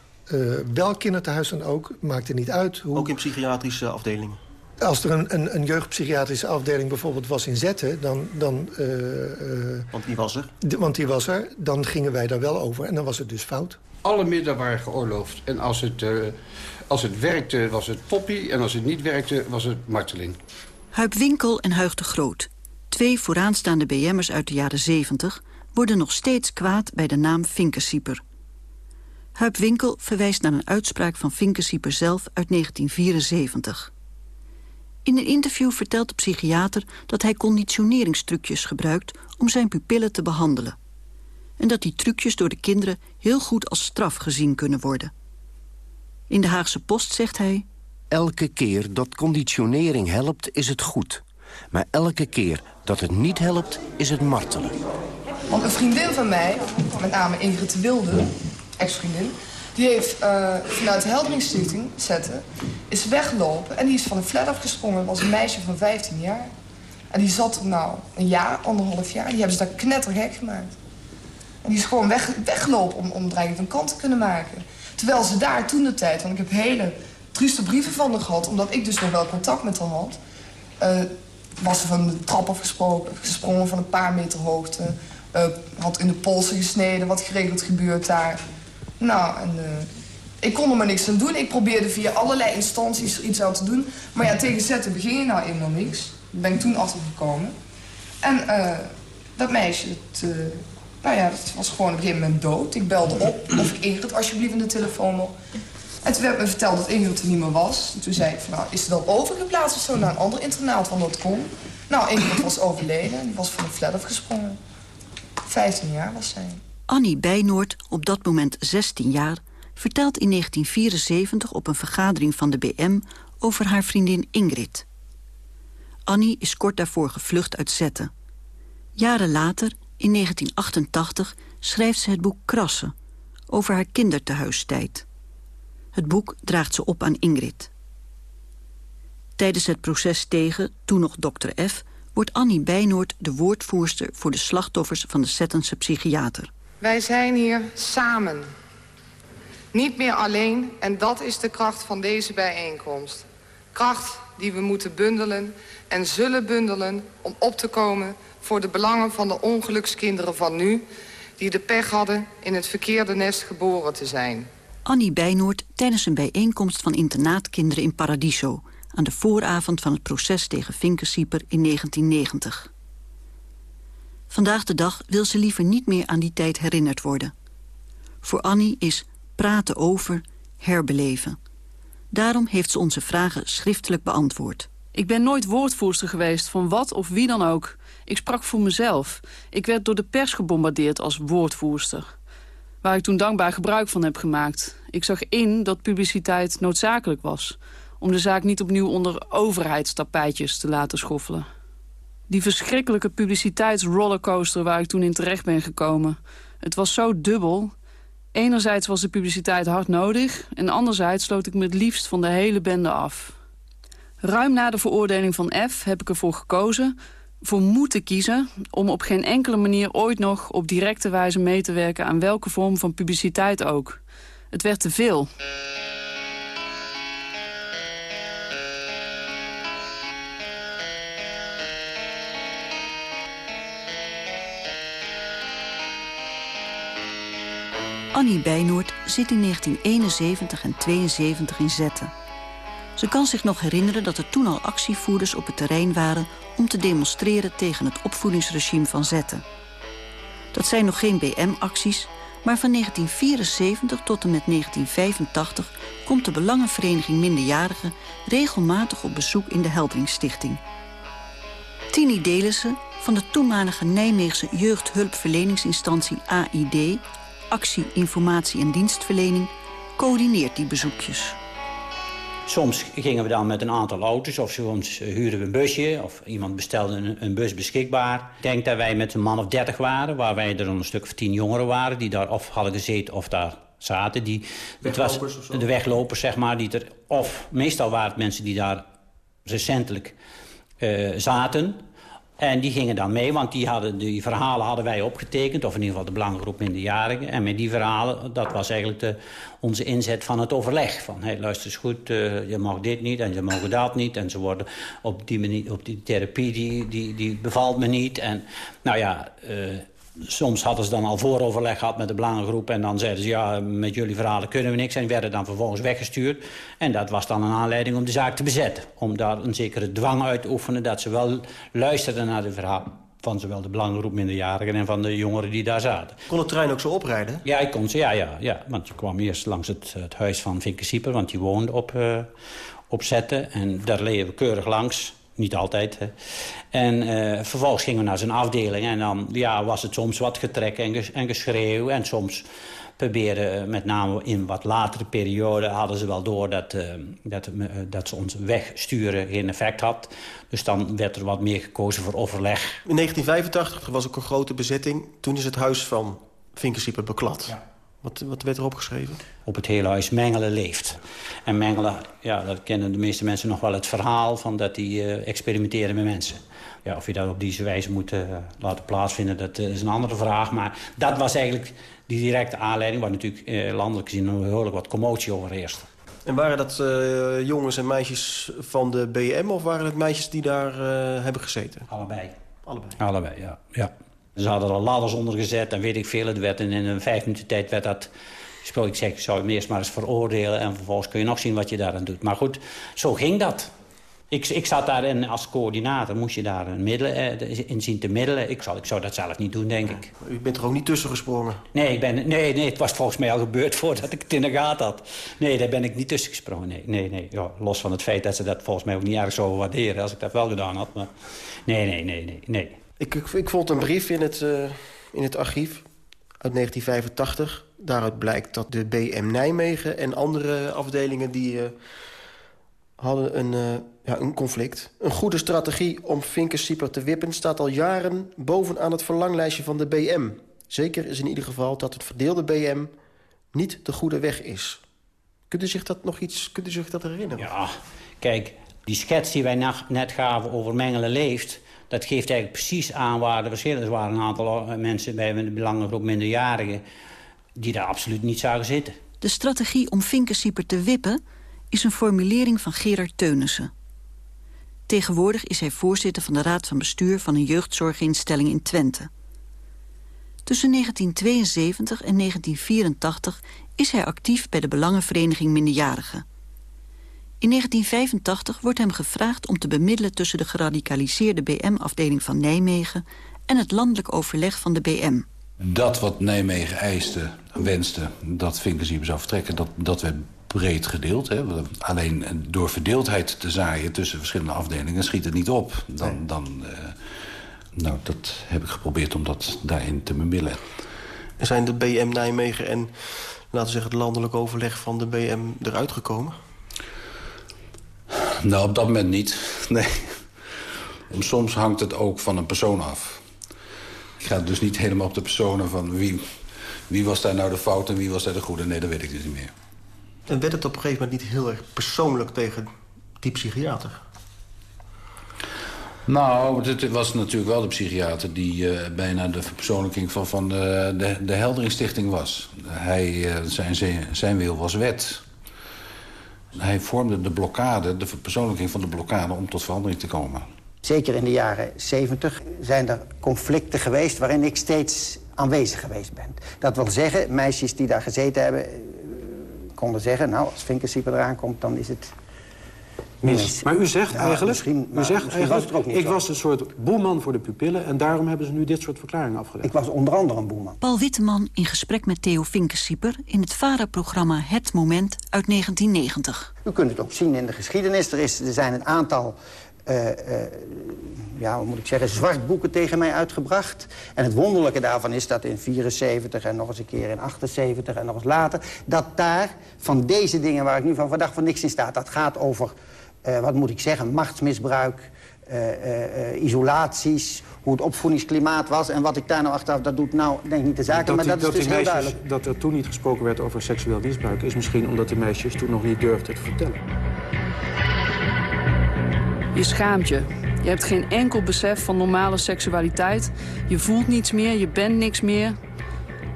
welk kinderthuis dan ook, maakt het niet uit. Hoe... Ook in psychiatrische afdelingen? Als er een, een, een, jeugdpsychiatrische afdeling bijvoorbeeld was in Zetten... Dan, dan, uh, want die was er? want die was er. Dan gingen wij daar wel over en dan was het dus fout. Alle middelen waren geoorloofd. En als het, uh, als het werkte was het poppy en als het niet werkte was het marteling. Huip Winkel en Huig de Groot, twee vooraanstaande BM'ers uit de jaren 70... worden nog steeds kwaad bij de naam Vinkensieper. Huip Winkel verwijst naar een uitspraak van Vinkensieper zelf uit 1974... In een interview vertelt de psychiater dat hij conditioneringstrucjes gebruikt om zijn pupillen te behandelen. En dat die trucjes door de kinderen heel goed als straf gezien kunnen worden. In de Haagse Post zegt hij... Elke keer dat conditionering helpt, is het goed. Maar elke keer dat het niet helpt, is het martelen. Want een vriendin van mij, met name Ingrid Wilde, ex-vriendin... Die heeft uh, vanuit de Helderingsstichting, zetten, is weggelopen. En die is van een flat afgesprongen. Was een meisje van 15 jaar. En die zat nou een jaar, anderhalf jaar. Die hebben ze daar knettergek gemaakt. En die is gewoon weg, weggelopen om, om dreiging van kant te kunnen maken. Terwijl ze daar toen de tijd, want ik heb hele trieste brieven van haar gehad... omdat ik dus nog wel contact met haar had... Uh, was ze van de trap afgesprongen, gesprongen van een paar meter hoogte... Had in de polsen gesneden, wat geregeld gebeurt daar... Nou, en, uh, ik kon er maar niks aan doen. Ik probeerde via allerlei instanties er iets aan te doen. Maar ja, tegen zetten begin je nou eenmaal niks. Daar ben ik toen achtergekomen. En uh, dat meisje, het, uh, nou ja, dat was gewoon op een gegeven moment dood. Ik belde op of ik Ingrid alsjeblieft in de telefoon mocht. En toen werd me verteld dat Ingrid er niet meer was. En toen zei ik nou, is ze dan overgeplaatst of zo naar een ander internaat van dat kon? Nou, Ingrid was overleden en die was van een flat afgesprongen. 15 jaar was zij. Annie Bijnoord, op dat moment 16 jaar... vertelt in 1974 op een vergadering van de BM... over haar vriendin Ingrid. Annie is kort daarvoor gevlucht uit Zetten. Jaren later, in 1988, schrijft ze het boek Krassen... over haar kindertehuistijd. Het boek draagt ze op aan Ingrid. Tijdens het proces tegen, toen nog dokter F... wordt Annie Bijnoord de woordvoerster voor de slachtoffers van de Zettense psychiater. Wij zijn hier samen. Niet meer alleen en dat is de kracht van deze bijeenkomst. Kracht die we moeten bundelen en zullen bundelen om op te komen voor de belangen van de ongelukskinderen van nu... die de pech hadden in het verkeerde nest geboren te zijn. Annie Bijnoord tijdens een bijeenkomst van internaatkinderen in Paradiso... aan de vooravond van het proces tegen Vinkensieper in 1990. Vandaag de dag wil ze liever niet meer aan die tijd herinnerd worden. Voor Annie is praten over herbeleven. Daarom heeft ze onze vragen schriftelijk beantwoord. Ik ben nooit woordvoerster geweest van wat of wie dan ook. Ik sprak voor mezelf. Ik werd door de pers gebombardeerd als woordvoerster. Waar ik toen dankbaar gebruik van heb gemaakt. Ik zag in dat publiciteit noodzakelijk was. Om de zaak niet opnieuw onder overheidstapijtjes te laten schoffelen. Die verschrikkelijke publiciteitsrollercoaster waar ik toen in terecht ben gekomen. Het was zo dubbel. Enerzijds was de publiciteit hard nodig... en anderzijds sloot ik me het liefst van de hele bende af. Ruim na de veroordeling van F heb ik ervoor gekozen... voor moeten kiezen om op geen enkele manier ooit nog... op directe wijze mee te werken aan welke vorm van publiciteit ook. Het werd te veel. Annie Bijnoord zit in 1971 en 72 in Zetten. Ze kan zich nog herinneren dat er toen al actievoerders op het terrein waren... om te demonstreren tegen het opvoedingsregime van Zetten. Dat zijn nog geen BM-acties, maar van 1974 tot en met 1985... komt de Belangenvereniging Minderjarigen regelmatig op bezoek in de Heldringstichting. Tini Delissen van de toenmalige Nijmeegse jeugdhulpverleningsinstantie AID actie, informatie en dienstverlening... coördineert die bezoekjes. Soms gingen we dan met een aantal auto's of soms huurden we een busje... of iemand bestelde een, een bus beschikbaar. Ik denk dat wij met een man of dertig waren... waar wij er dan een stuk of tien jongeren waren... die daar of hadden gezeten of daar zaten. Die, het was de weglopers, zeg maar. Die er, of meestal waren het mensen die daar recentelijk uh, zaten... En die gingen dan mee, want die, hadden, die verhalen hadden wij opgetekend... of in ieder geval de belangengroep minderjarigen. En met die verhalen, dat was eigenlijk de, onze inzet van het overleg. Van, hey, luister eens goed, uh, je mag dit niet en je mag dat niet. En ze worden op die, manier, op die therapie, die, die, die bevalt me niet. En nou ja... Uh, soms hadden ze dan al vooroverleg gehad met de belangengroep... en dan zeiden ze, ja, met jullie verhalen kunnen we niks... en werden dan vervolgens weggestuurd. En dat was dan een aanleiding om de zaak te bezetten. Om daar een zekere dwang uit te oefenen... dat ze wel luisterden naar de verhalen van zowel de belangengroep minderjarigen... en van de jongeren die daar zaten. Kon de trein ook zo oprijden? Ja, ik kon ze, ja, ja, ja. Want je kwam eerst langs het, het huis van Vinke Sieper... want die woonde op, uh, op Zetten. En daar leden we keurig langs. Niet altijd. Hè. En uh, vervolgens gingen we naar zijn afdeling. En dan ja, was het soms wat getrek en, ges en geschreeuw. En soms probeerden, met name in wat latere perioden... hadden ze wel door dat, uh, dat, uh, dat ze ons wegsturen geen effect had. Dus dan werd er wat meer gekozen voor overleg. In 1985 was ook een grote bezetting. Toen is het huis van Vinkensieper beklad. Ja. Wat, wat werd erop geschreven? Op het hele huis Mengelen leeft. En Mengelen, ja, dat kennen de meeste mensen nog wel het verhaal... van dat die uh, experimenteren met mensen. Ja, of je dat op deze wijze moet uh, laten plaatsvinden, dat uh, is een andere vraag. Maar dat was eigenlijk die directe aanleiding... waar natuurlijk landelijk gezien een behoorlijk wat commotie over heerste. En waren dat jongens en meisjes van de BM... of waren het meisjes die daar hebben gezeten? Allebei. Allebei? Allebei, ja. ja. Ze hadden er ladders onder gezet en weet ik veel. Het werd in, in een vijf minuten tijd werd dat. Ik zeg, ik zou hem eerst maar eens veroordelen... en vervolgens kun je nog zien wat je daaraan doet. Maar goed, zo ging dat. Ik, ik zat daarin als coördinator, moest je daar een middelen, eh, in zien te middelen. Ik zou, ik zou dat zelf niet doen, denk ik. U bent er ook niet tussen gesprongen? Nee, ik ben, nee, nee, het was volgens mij al gebeurd voordat ik het in de gaten had. Nee, daar ben ik niet tussen gesprongen. Nee, nee, nee. Ja, los van het feit dat ze dat volgens mij ook niet erg zo waarderen... als ik dat wel gedaan had. Maar nee, nee, nee, nee, nee. Ik, ik, vond een brief in het, uh, in het archief uit 1985. Daaruit blijkt dat de BM Nijmegen en andere afdelingen... die uh, hadden een, uh, ja, een conflict. Een goede strategie om Vinkensieper te wippen... staat al jaren bovenaan het verlanglijstje van de BM. Zeker is in ieder geval dat het verdeelde BM niet de goede weg is. Kunt u zich dat nog iets kunt u zich dat herinneren? Ja, kijk, die schets die wij net gaven over Mengelen leeft dat geeft eigenlijk precies aan waar de verschillen Er waren een aantal mensen bij de belangengroep minderjarigen... die daar absoluut niet zagen zitten. De strategie om Vinkensieper te wippen is een formulering van Gerard Teunissen. Tegenwoordig is hij voorzitter van de Raad van Bestuur... van een jeugdzorginstelling in Twente. Tussen 1972 en 1984 is hij actief bij de Belangenvereniging Minderjarigen. In 1985 wordt hem gevraagd om te bemiddelen tussen de geradicaliseerde BM-afdeling van Nijmegen en het landelijk overleg van de BM. Dat wat Nijmegen eiste, wenste, dat Vinkensiep zou vertrekken, dat, dat werd breed gedeeld. Hè. Alleen door verdeeldheid te zaaien tussen verschillende afdelingen schiet het niet op. Dan, dan, uh, nou, dat heb ik geprobeerd om dat daarin te bemiddelen. En zijn de BM Nijmegen en laten we zeggen, het landelijk overleg van de BM eruit gekomen? Nou, op dat moment niet. Nee. Soms hangt het ook van een persoon af. Ik ga dus niet helemaal op de personen van wie, wie was daar nou de fout en wie was daar de goede. Nee, dat weet ik dus niet meer. En werd het op een gegeven moment niet heel erg persoonlijk tegen die psychiater? Nou, het was natuurlijk wel de psychiater die uh, bijna de verpersoonlijking van, van de, de, de Helderingsstichting was. Hij, uh, zijn, zijn wil was wet. Hij vormde de blokkade, de verpersoonlijking van de blokkade... om tot verandering te komen. Zeker in de jaren 70 zijn er conflicten geweest... waarin ik steeds aanwezig geweest ben. Dat wil zeggen, meisjes die daar gezeten hebben... Eh, konden zeggen, nou, als Vinkersieper eraan komt, dan is het... Mis. Maar u zegt ja, eigenlijk, u zegt eigenlijk was ik zo. was een soort boeman voor de pupillen... en daarom hebben ze nu dit soort verklaringen afgelegd. Ik was onder andere een boeman. Paul Witteman in gesprek met Theo Vinkensieper... in het VARA-programma Het Moment uit 1990. U kunt het ook zien in de geschiedenis. Er, is, er zijn een aantal ja, hoe moet ik zeggen, zwartboeken tegen mij uitgebracht. En het wonderlijke daarvan is dat in 74 en nog eens een keer in 78 en nog eens later... dat daar van deze dingen waar ik nu van vandaag voor niks in staat... dat gaat over, uh, wat moet ik zeggen, machtsmisbruik, uh, uh, isolaties... hoe het opvoedingsklimaat was en wat ik daar nou achteraf... dat doet nou, denk ik niet de zaken, maar dat, dat is dus heel duidelijk. Dat er toen niet gesproken werd over seksueel misbruik... is misschien omdat de meisjes toen nog niet durfden te vertellen. Je schaamt je. Je hebt geen enkel besef van normale seksualiteit. Je voelt niets meer, je bent niks meer.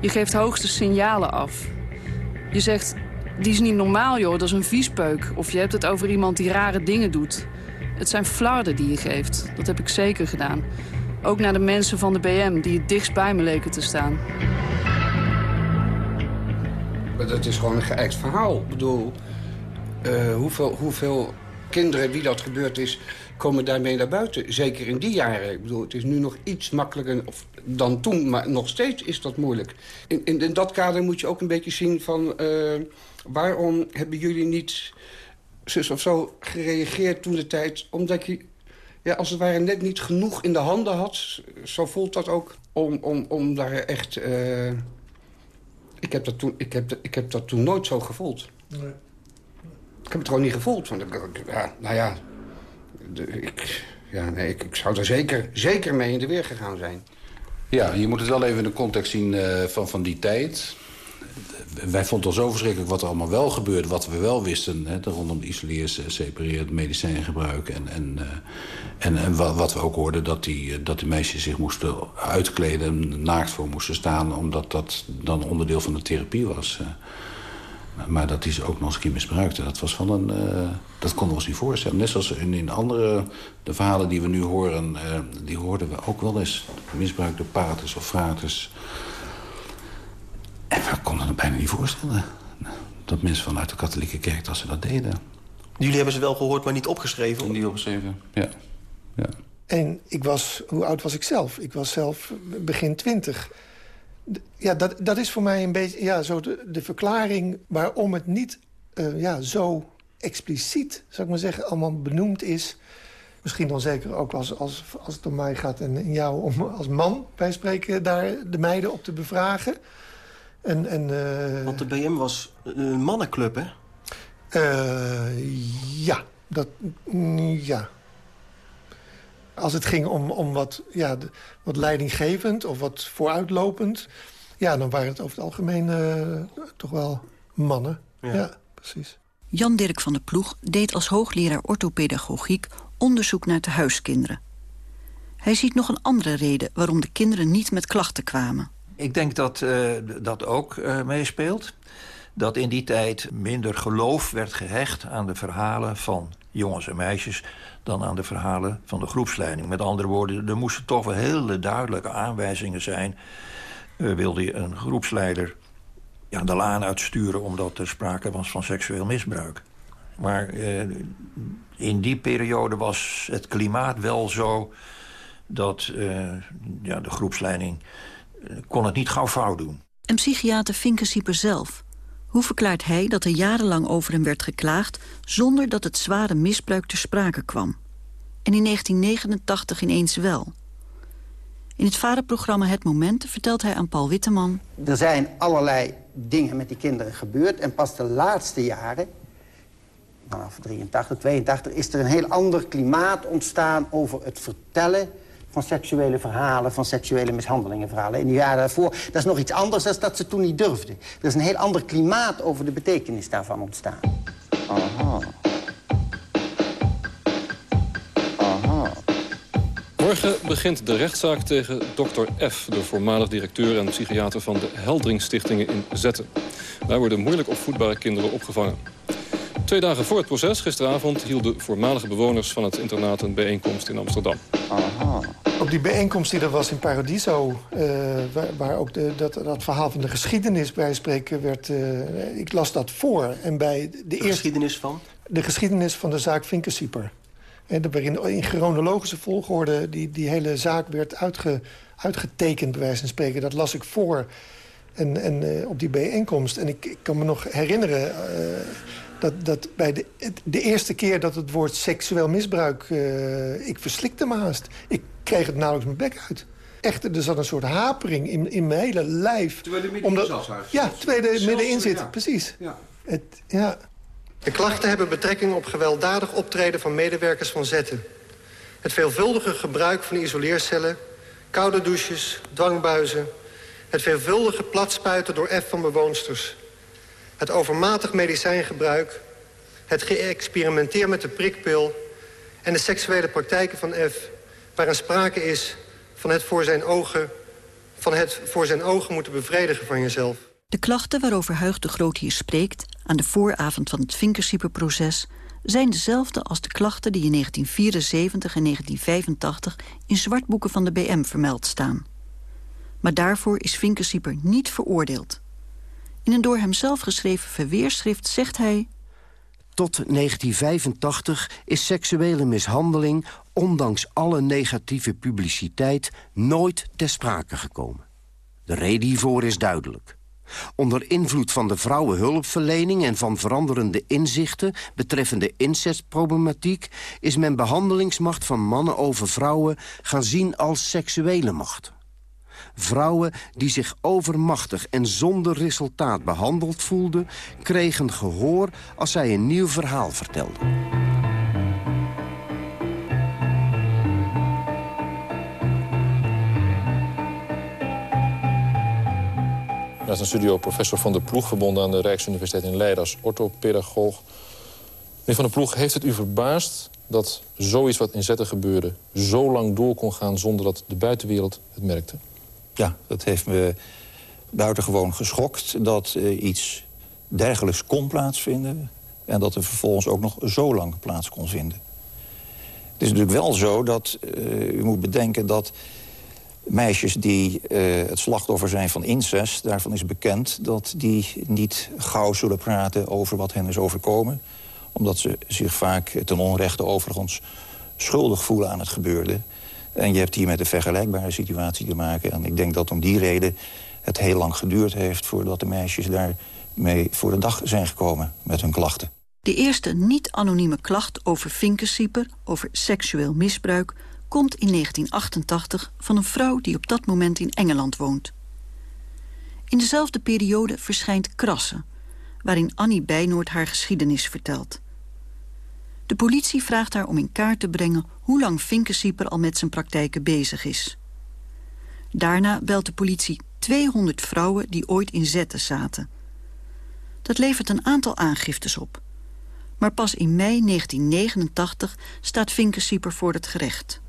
Je geeft hoogste signalen af. Je zegt, die is niet normaal joh, dat is een viespeuk. Of je hebt het over iemand die rare dingen doet. Het zijn flarden die je geeft. Dat heb ik zeker gedaan. Ook naar de mensen van de BM die het dichtst bij me leken te staan. Maar dat is gewoon een geëikt verhaal. Ik bedoel, uh, hoeveel, hoeveel kinderen wie dat gebeurd is komen daarmee naar buiten. Zeker in die jaren. Ik bedoel, het is nu nog iets makkelijker dan toen, maar nog steeds is dat moeilijk. In, in, in dat kader moet je ook een beetje zien van... Uh, waarom hebben jullie niet zus of zo gereageerd toen de tijd? Omdat je, ja, als het ware, net niet genoeg in de handen had. Zo voelt dat ook, om, om, om daar echt... Uh, ik, heb dat toen, ik, heb, ik heb dat toen nooit zo gevoeld. Nee. Ik heb het gewoon niet gevoeld. Want, ja, nou ja, ik, ja, nee, ik, ik, zou er zeker, zeker mee in de weer gegaan zijn. Ja, je moet het wel even in de context zien uh, van, van die tijd. Wij vonden het al zo verschrikkelijk wat er allemaal wel gebeurde. Wat we wel wisten, hè, rondom isoleers, separeerd, medicijngebruik. En, en, uh, en, en wat we ook hoorden, dat die, eh, dat die meisjes zich moesten uitkleden... naakt voor moesten staan, omdat dat dan onderdeel van de therapie was. Maar dat hij ze ook nog eens een keer misbruikte, dat was van een... Uh, dat konden we ons niet voorstellen. Net zoals in, in andere de verhalen die we nu horen... Uh, die hoorden we ook wel eens. Misbruik door paters of fraters. En we konden het bijna niet voorstellen. Dat mensen vanuit de katholieke kerk dat ze dat deden. Jullie hebben ze wel gehoord, maar niet opgeschreven? Niet opgeschreven, ja. ja. En ik was, hoe oud was ik zelf? Ik was zelf begin twintig ja, dat, dat is voor mij een beetje ja, zo de, de verklaring waarom het niet uh, ja, zo expliciet, zou ik maar zeggen, allemaal benoemd is. Misschien dan zeker ook als, als, als het om mij gaat en, jou om als man, wij spreken, daar de meiden op te bevragen. En, en, uh, Want de BM was een mannenclub, hè? Uh, ja, dat, ja, als het ging om, om wat, ja, wat leidinggevend of wat vooruitlopend... ja, dan waren het over het algemeen uh, toch wel mannen. Ja. ja, precies. Jan Dirk van der Ploeg deed als hoogleraar orthopedagogiek... onderzoek naar tehuiskinderen. Hij ziet nog een andere reden waarom de kinderen niet met klachten kwamen. Ik denk dat uh, dat ook uh, meespeelt. Dat in die tijd minder geloof werd gehecht aan de verhalen van jongens en meisjes dan aan de verhalen van de groepsleiding. Met andere woorden, er moesten toch wel hele duidelijke aanwijzingen zijn. Uh, wilde je een groepsleider ja, de laan uitsturen... omdat er sprake was van seksueel misbruik. Maar uh, in die periode was het klimaat wel zo... dat uh, ja, de groepsleiding kon het niet gauw fout doen. En psychiater Finkensieper zelf hoe verklaart hij dat er jarenlang over hem werd geklaagd... zonder dat het zware misbruik ter sprake kwam? En in 1989 ineens wel. In het vaderprogramma Het Moment vertelt hij aan Paul Witteman... Er zijn allerlei dingen met die kinderen gebeurd... en pas de laatste jaren, vanaf 83, 82... is er een heel ander klimaat ontstaan over het vertellen van seksuele verhalen, van seksuele mishandelingen verhalen. In de jaren daarvoor, dat is nog iets anders dan dat ze toen niet durfden. Er is een heel ander klimaat over de betekenis daarvan ontstaan. Aha. Aha. Morgen begint de rechtszaak tegen Dr. F., de voormalig directeur en psychiater van de Heldringstichtingen in Zetten. Daar worden moeilijk opvoedbare kinderen opgevangen. Twee dagen voor het proces, gisteravond, hielden voormalige bewoners van het internaat een bijeenkomst in Amsterdam. Aha. Op die bijeenkomst die er was in Paradiso, uh, waar, waar, ook de, dat, dat verhaal van de geschiedenis bij spreken werd... Uh, ik las dat voor. En bij de, de eerste, geschiedenis van? De geschiedenis van de zaak Vinkensieper. En waarin in chronologische volgorde die, die hele zaak werd uitge, uitgetekend, bij wijze van spreken. Dat las ik voor en, en, uh, op die bijeenkomst. En ik, ik kan me nog herinneren Dat, dat bij de, de eerste keer dat het woord seksueel misbruik... Uh, ik verslikte me haast. Ik kreeg het nauwelijks mijn bek uit. Echt, er zat een soort hapering in, in mijn hele lijf. Terwijl er middenin zat? Ja, terwijl er middenin zit, precies. Ja. Het, ja. De klachten hebben betrekking op gewelddadig optreden van medewerkers van Zetten. Het veelvuldige gebruik van isoleercellen, koude douches, dwangbuizen... het veelvuldige platspuiten door F van bewoonsters... het overmatig medicijngebruik... het geëxperimenteer met de prikpil... en de seksuele praktijken van F... waarin sprake is van het voor zijn ogen, van het voor zijn ogen moeten bevredigen van jezelf. De klachten waarover Huig de Groot hier spreekt... aan de vooravond van het Vinkersieper-proces... zijn dezelfde als de klachten die in 1974 en 1985... in zwartboeken van de BM vermeld staan. Maar daarvoor is Vinkersieper niet veroordeeld. In een door hemzelf geschreven verweerschrift zegt hij... Tot 1985 is seksuele mishandeling, ondanks alle negatieve publiciteit, nooit ter sprake gekomen. De reden hiervoor is duidelijk. Onder invloed van de vrouwenhulpverlening en van veranderende inzichten betreffende incestproblematiek is men behandelingsmacht van mannen over vrouwen gaan zien als seksuele macht. Vrouwen die zich overmachtig en zonder resultaat behandeld voelden... kregen gehoor als zij een nieuw verhaal vertelden. Naast een studio professor van de Ploeg... verbonden aan de Rijksuniversiteit in Leiden als orthopedagoog. Meneer Van de Ploeg, heeft het u verbaasd dat zoiets wat in Zetten gebeurde... zo lang door kon gaan zonder dat de buitenwereld het merkte? Ja, dat heeft me buitengewoon geschokt dat uh, iets dergelijks kon plaatsvinden... en dat er vervolgens ook nog zo lang plaats kon vinden. Het is natuurlijk wel zo dat uh, u moet bedenken dat meisjes die uh, het slachtoffer zijn van incest... daarvan is bekend dat die niet gauw zullen praten over wat hen is overkomen. Omdat ze zich vaak ten onrechte overigens schuldig voelen aan het gebeurde. En je hebt hier met een vergelijkbare situatie te maken. En ik denk dat om die reden het heel lang geduurd heeft... voordat de meisjes daarmee voor de dag zijn gekomen met hun klachten. De eerste niet-anonieme klacht over vinkensieper, over seksueel misbruik... komt in 1988 van een vrouw die op dat moment in Engeland woont. In dezelfde periode verschijnt Krassen... waarin Annie Bijnoord haar geschiedenis vertelt... De politie vraagt haar om in kaart te brengen hoe lang Vinkensieper al met zijn praktijken bezig is. Daarna belt de politie 200 vrouwen die ooit in zetten zaten. Dat levert een aantal aangiftes op. Maar pas in mei 1989 staat Vinkensieper voor het gerecht.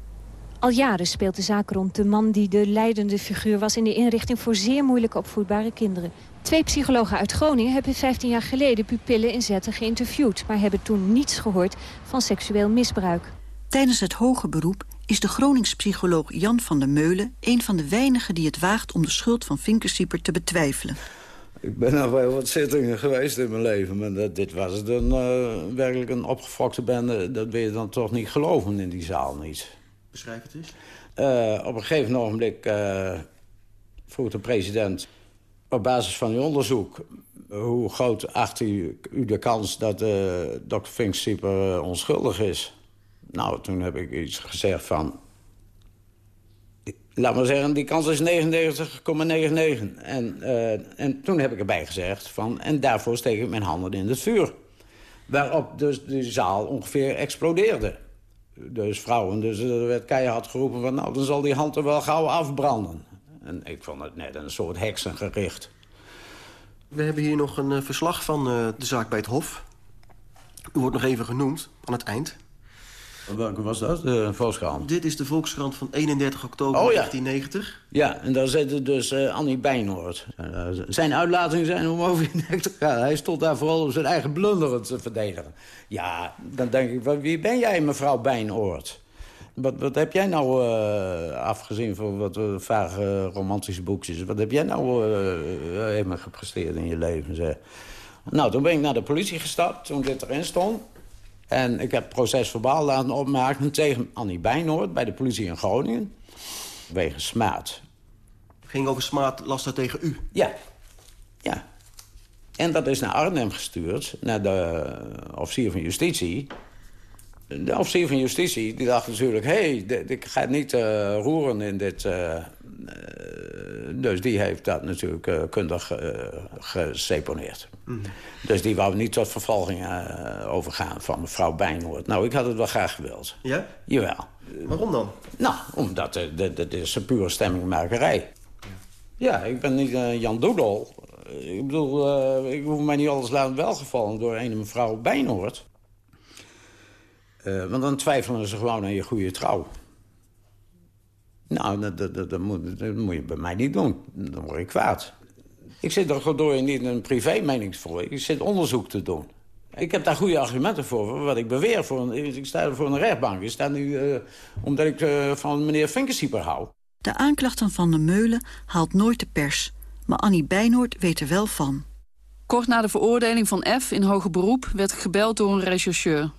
Al jaren speelt de zaak rond de man die de leidende figuur was... in de inrichting voor zeer moeilijk opvoedbare kinderen. Twee psychologen uit Groningen hebben 15 jaar geleden pupillen in zetten geïnterviewd... maar hebben toen niets gehoord van seksueel misbruik. Tijdens het hoge beroep is de Gronings psycholoog Jan van der Meulen... een van de weinigen die het waagt om de schuld van Vinkersieper te betwijfelen. Ik ben nog wel wat zittingen geweest in mijn leven... maar dat, dit was het een, uh, werkelijk een opgefokte bende. Dat wil je dan toch niet geloven in die zaal niet. Beschrijf het. Uh, op een gegeven ogenblik uh, vroeg de president op basis van uw onderzoek... hoe groot acht u, u de kans dat uh, dokter Finksieper uh, onschuldig is? Nou, toen heb ik iets gezegd van... Laat maar zeggen, die kans is 99,99. En, en toen heb ik erbij gezegd van... en daarvoor steek ik mijn handen in het vuur. Waarop dus de zaal ongeveer explodeerde. Dus vrouwen, dus er werd keihard geroepen van... nou, dan zal die hand er wel gauw afbranden. En ik vond het net een soort heksengericht. We hebben hier nog een uh, verslag van uh, de zaak bij het Hof. U wordt nog even genoemd aan het eind. Welke was dat? De Volkskrant? Dit is de Volkskrant van 31 oktober oh, ja. 1990. Ja, en daar zit dus uh, Annie Bijnoord. zijn uitlatingen zijn om over je nek te gaan. Hij stond daar vooral om zijn eigen blunderen te verdedigen. Ja, dan denk ik, wie ben jij, mevrouw Bijnoord? Wat, wat heb jij nou, uh, afgezien van wat vage romantische boekjes... wat heb jij nou helemaal gepresteerd in je leven, zeg? Nou, toen ben ik naar de politie gestapt, toen dit erin stond. En ik heb procesverbaal laten opmaken tegen Annie Bijnoord... bij de politie in Groningen, wegens smaad. Ging over smaad, last dat tegen u? Ja, ja. En dat is naar Arnhem gestuurd, naar de officier van justitie. De officier van justitie die dacht natuurlijk... hé, hey, ik ga niet uh, roeren in dit... Uh, dus die heeft dat natuurlijk uh, kundig geseponeerd. Mm. Dus die wou niet tot vervolging overgaan van mevrouw Bijnhoort. Nou, ik had het wel graag gewild. Ja? Jawel. Waarom dan? Nou, omdat dat is een pure stemmingmakerij. Ja, ik ben niet Jan Doedel. Ik bedoel, ik hoef mij niet alles laten welgevallen door een mevrouw Bijnhoort. Uh, want dan twijfelen ze gewoon aan je goede trouw. Nou, dat, dat, dat, moet, dat, moet, je bij mij niet doen. Dan word ik kwaad. Ik zit er door niet een privé mening voor. Ik zit onderzoek te doen. Ik heb daar goede argumenten voor, wat ik beweer. Voor ik sta voor een rechtbank. Ik sta nu uh, omdat ik uh, van meneer Vinkensieper hou. De aanklachten van de Meulen haalt nooit de pers. Maar Annie Bijnoord weet er wel van. Kort na de veroordeling van F in hoger beroep... werd ik gebeld door een rechercheur.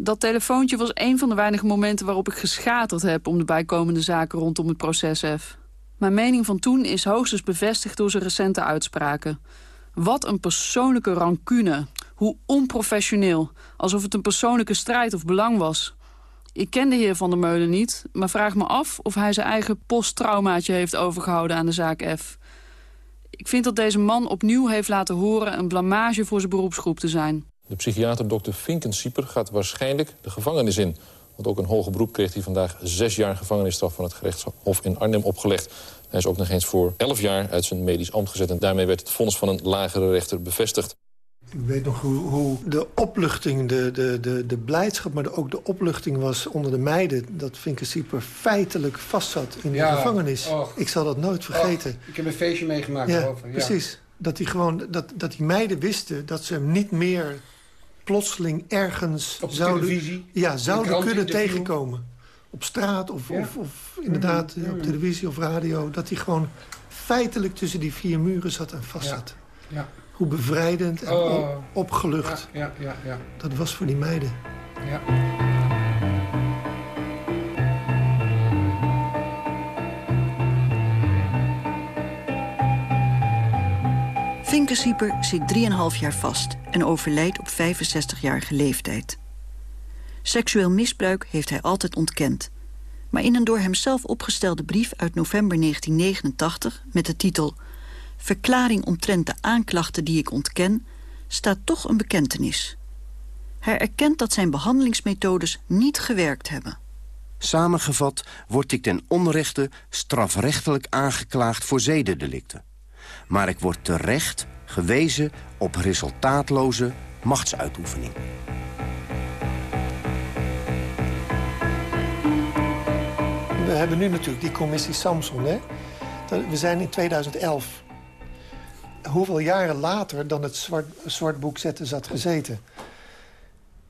Dat telefoontje was een van de weinige momenten waarop ik geschaterd heb... om de bijkomende zaken rondom het proces F. Mijn mening van toen is hoogstens bevestigd door zijn recente uitspraken. Wat een persoonlijke rancune. Hoe onprofessioneel. Alsof het een persoonlijke strijd of belang was. Ik ken de heer Van der Meulen niet, maar vraag me af... of hij zijn eigen posttraumaatje heeft overgehouden aan de zaak F. Ik vind dat deze man opnieuw heeft laten horen... een blamage voor zijn beroepsgroep te zijn. De psychiater Dr. Finkensieper gaat waarschijnlijk de gevangenis in. Want ook een hoger beroep kreeg hij vandaag zes jaar gevangenisstraf... van het gerechtshof in Arnhem opgelegd. Hij is ook nog eens voor elf jaar uit zijn medisch ambt gezet... en daarmee werd het vonnis van een lagere rechter bevestigd. Ik weet nog hoe, hoe de opluchting, de, de, de, de blijdschap... maar ook de opluchting was onder de meiden... dat Finkensieper feitelijk vastzat in de gevangenis. Ik zal dat nooit vergeten. ik heb een feestje meegemaakt ja, Ja, precies. Dat die, gewoon, dat, dat die meiden wisten dat ze hem niet meer plotseling ergens zouden, ja, zouden kunnen tegenkomen. Op straat of, of, of inderdaad mm-hmm. op televisie of radio. Dat hij gewoon feitelijk tussen die vier muren zat en vast zat. Ja. Hoe bevrijdend en oh. opgelucht. Ja, ja, ja, Dat was voor die meiden. Ja. Vinkensieper zit 3,5 jaar vast en overlijdt op 65-jarige leeftijd. Seksueel misbruik heeft hij altijd ontkend. Maar in een door hemzelf opgestelde brief uit november 1989... met de titel Verklaring omtrent de aanklachten die ik ontken... staat toch een bekentenis. Hij erkent dat zijn behandelingsmethodes niet gewerkt hebben. Samengevat word ik ten onrechte strafrechtelijk aangeklaagd voor zedendelicten. Maar ik word terecht gewezen op resultaatloze machtsuitoefening. We hebben nu natuurlijk die commissie Samson. Hè? We zijn in 2011. Hoeveel jaren later dan het zwart, zetten zat gezeten.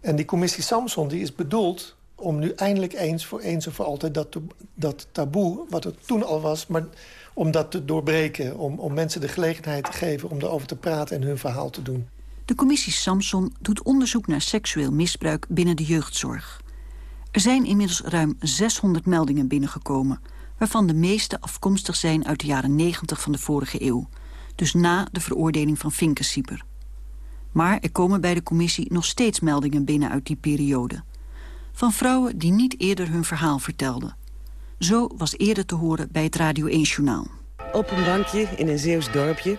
En die commissie Samson die is bedoeld om nu eindelijk eens voor eens en voor altijd dat, dat taboe, wat er toen al was... maar om dat te doorbreken, om, om mensen de gelegenheid te geven... om erover te praten en hun verhaal te doen. De commissie Samson doet onderzoek naar seksueel misbruik binnen de jeugdzorg. Er zijn inmiddels ruim 600 meldingen binnengekomen... waarvan de meeste afkomstig zijn uit de jaren 90 van de vorige eeuw. Dus na de veroordeling van Vinkensieper. Maar er komen bij de commissie nog steeds meldingen binnen uit die periode. Van vrouwen die niet eerder hun verhaal vertelden. Zo was eerder te horen bij het Radio 1-journaal. Op een bankje in een Zeeuws dorpje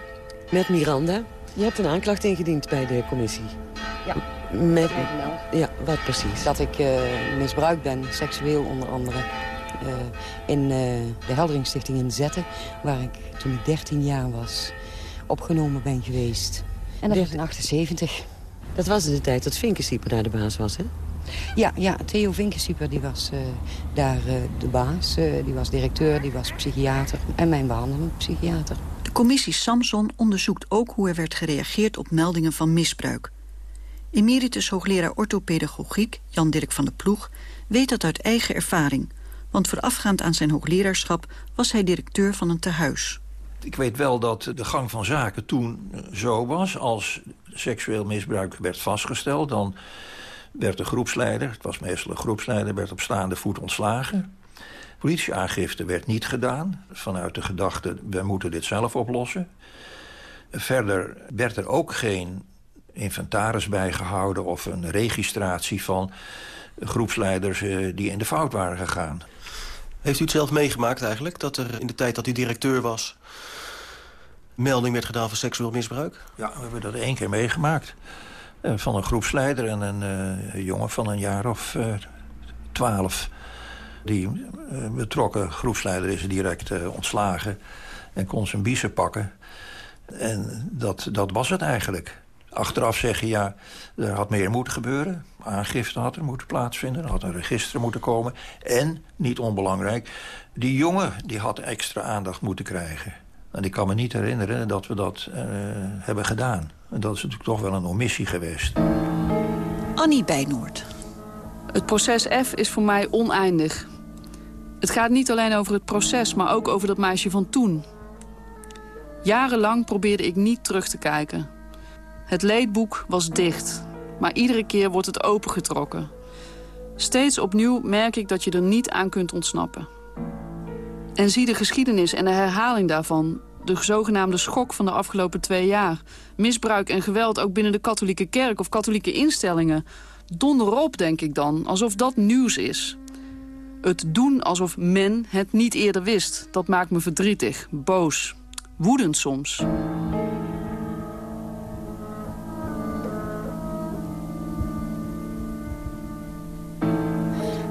met Miranda. Je hebt een aanklacht ingediend bij de commissie. Ja, met, Ja, wat precies? Dat ik uh, misbruikt ben, seksueel onder andere. Uh, in uh, de Helderingsstichting in Zetten, waar ik toen ik 13 jaar was opgenomen ben geweest. En dat was in 78. Dat was de tijd dat Vinkensieper daar de baas was, hè? Ja, ja Theo Vinkensieper die was uh, daar uh, de baas. Uh, die was directeur, die was psychiater. En mijn behandelend psychiater. De commissie Samson onderzoekt ook hoe er werd gereageerd op meldingen van misbruik. Emeritus hoogleraar orthopedagogiek Jan-Dirk van der Ploeg weet dat uit eigen ervaring. Want voorafgaand aan zijn hoogleraarschap was hij directeur van een tehuis. Ik weet wel dat de gang van zaken toen zo was. Als seksueel misbruik werd vastgesteld, dan werd de groepsleider, het was meestal een groepsleider... werd op staande voet ontslagen. Politieaangifte werd niet gedaan. Vanuit de gedachte, we moeten dit zelf oplossen. Verder werd er ook geen inventaris bijgehouden... of een registratie van groepsleiders eh, die in de fout waren gegaan. Heeft u het zelf meegemaakt eigenlijk? Dat er in de tijd dat u directeur was... melding werd gedaan van seksueel misbruik? Ja, we hebben dat één keer meegemaakt. Eh, van een groepsleider en een uh, jongen van een jaar of twaalf. die betrokken groepsleider is direct ontslagen en kon zijn biezen pakken. En dat, dat was het eigenlijk. Achteraf zeggen, ja, er had meer moeten gebeuren. Aangifte had er moeten plaatsvinden. Er had een register moeten komen. En, niet onbelangrijk, die jongen die had extra aandacht moeten krijgen. En ik kan me niet herinneren dat we dat hebben gedaan. En dat is natuurlijk toch wel een omissie geweest. Annie Bijnoord. Het proces F is voor mij oneindig. Het gaat niet alleen over het proces, maar ook over dat meisje van toen. Jarenlang probeerde ik niet terug te kijken. Het leedboek was dicht, maar iedere keer wordt het opengetrokken. Steeds opnieuw merk ik dat je er niet aan kunt ontsnappen. En zie de geschiedenis en de herhaling daarvan. De zogenaamde schok van de afgelopen twee jaar. Misbruik en geweld ook binnen de katholieke kerk of katholieke instellingen. Donderop, denk ik dan, alsof dat nieuws is. Het doen alsof men het niet eerder wist, dat maakt me verdrietig, boos, woedend soms.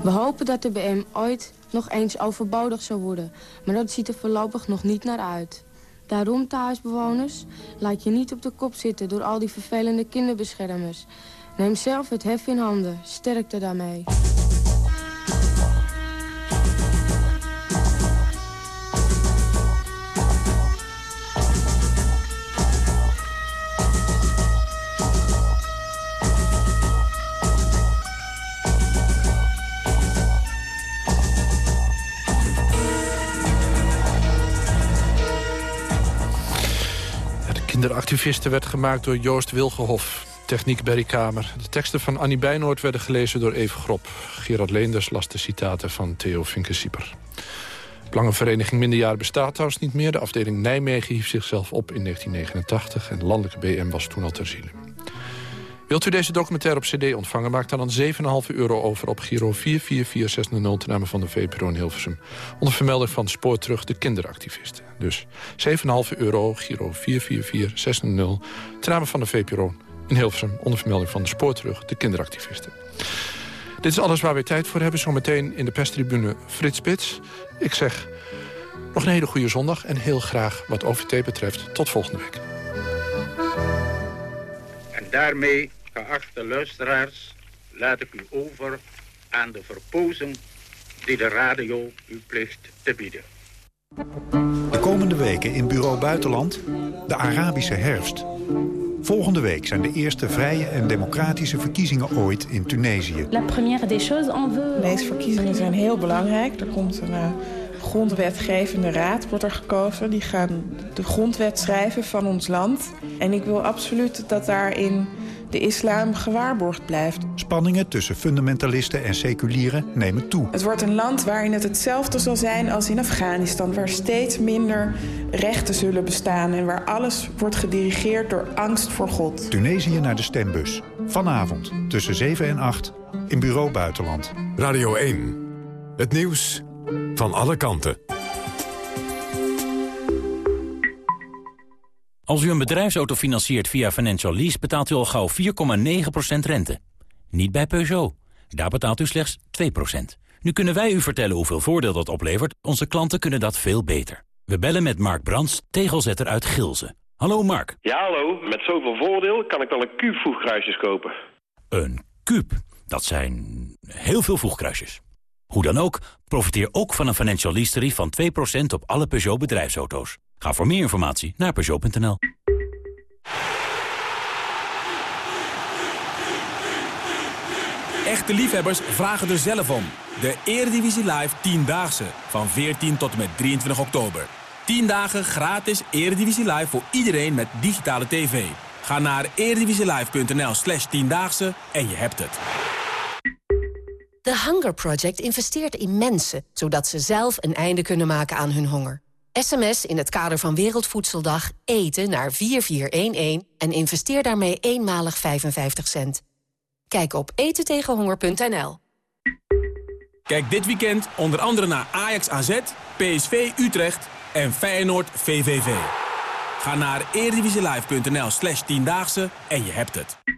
We hopen dat de BM ooit nog eens overbodig zou worden. Maar dat ziet er voorlopig nog niet naar uit. Daarom, thuisbewoners, laat je niet op de kop zitten door al die vervelende kinderbeschermers. Neem zelf het hef in handen. Sterkte daarmee. Kinderactivisten werd gemaakt door Joost Wilgehof. Techniek Berry Kamer. De teksten van Annie Bijnoord werden gelezen door Eve Grop. Gerard Leenders las de citaten van Theo Vinkensieper. Belangenvereniging Minderjaren bestaat trouwens niet meer. De afdeling Nijmegen hief zichzelf op in 1989... en landelijke BM was toen al ter ziele. Wilt u deze documentaire op cd ontvangen? Maak dan een 7,5 euro over op Giro 444600 ten name van de VPRO in Hilversum. Onder vermelding van Spoor terug de kinderactivisten. Dus 7,5 euro Giro 444600 ten name van de VPRO in Hilversum. Onder vermelding van Spoor terug de kinderactivisten. Dit is alles waar we tijd voor hebben. Zometeen in de perstribune Frits Spits. Ik zeg nog een hele goede zondag en heel graag wat OVT betreft tot volgende week. En daarmee geachte luisteraars, laat ik u over aan de verpozen die de radio u plicht te bieden. De komende weken in Bureau Buitenland, de Arabische herfst. Volgende week zijn de eerste vrije en democratische verkiezingen ooit in Tunesië. La première des choses en veut. Deze verkiezingen zijn heel belangrijk. Er komt een uh, grondwetgevende raad, wordt er gekozen. Die gaan de grondwet schrijven van ons land. En ik wil absoluut dat daarin de islam gewaarborgd blijft. Spanningen tussen fundamentalisten en seculieren nemen toe. Het wordt een land waarin het hetzelfde zal zijn als in Afghanistan... waar steeds minder rechten zullen bestaan... en waar alles wordt gedirigeerd door angst voor God. Tunesië naar de stembus. Vanavond tussen 7 en 8 in Bureau Buitenland. Radio 1. Het nieuws van alle kanten. Als u een bedrijfsauto financiert via Financial Lease... betaalt u al gauw 4,9% rente. Niet bij Peugeot. Daar betaalt u slechts 2%. Nu kunnen wij u vertellen hoeveel voordeel dat oplevert. Onze klanten kunnen dat veel beter. We bellen met Mark Brands, tegelzetter uit Gilze. Hallo Mark. Ja, hallo. Met zoveel voordeel kan ik wel een kuub voegkruisjes kopen. Een kuub? Dat zijn heel veel voegkruisjes. Hoe dan ook, profiteer ook van een financial lease van 2% op alle Peugeot bedrijfsauto's. Ga voor meer informatie naar Peugeot.nl. Echte liefhebbers vragen er zelf om. De Eredivisie Live 10-daagse van 14 tot en met 23 oktober. 10 dagen gratis Eredivisie Live voor iedereen met digitale tv. Ga naar eredivisielive.nl slash 10 en je hebt het. The Hunger Project investeert in mensen, zodat ze zelf een einde kunnen maken aan hun honger. SMS in het kader van Wereldvoedseldag eten naar 4411 en investeer daarmee eenmalig 55 cent. Kijk op etentegenhonger.nl. Kijk dit weekend onder andere naar Ajax AZ, PSV Utrecht en Feyenoord VVV. Ga naar eredivisielive.nl slash tiendaagse en je hebt het.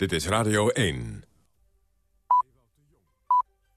Dit is Radio 1.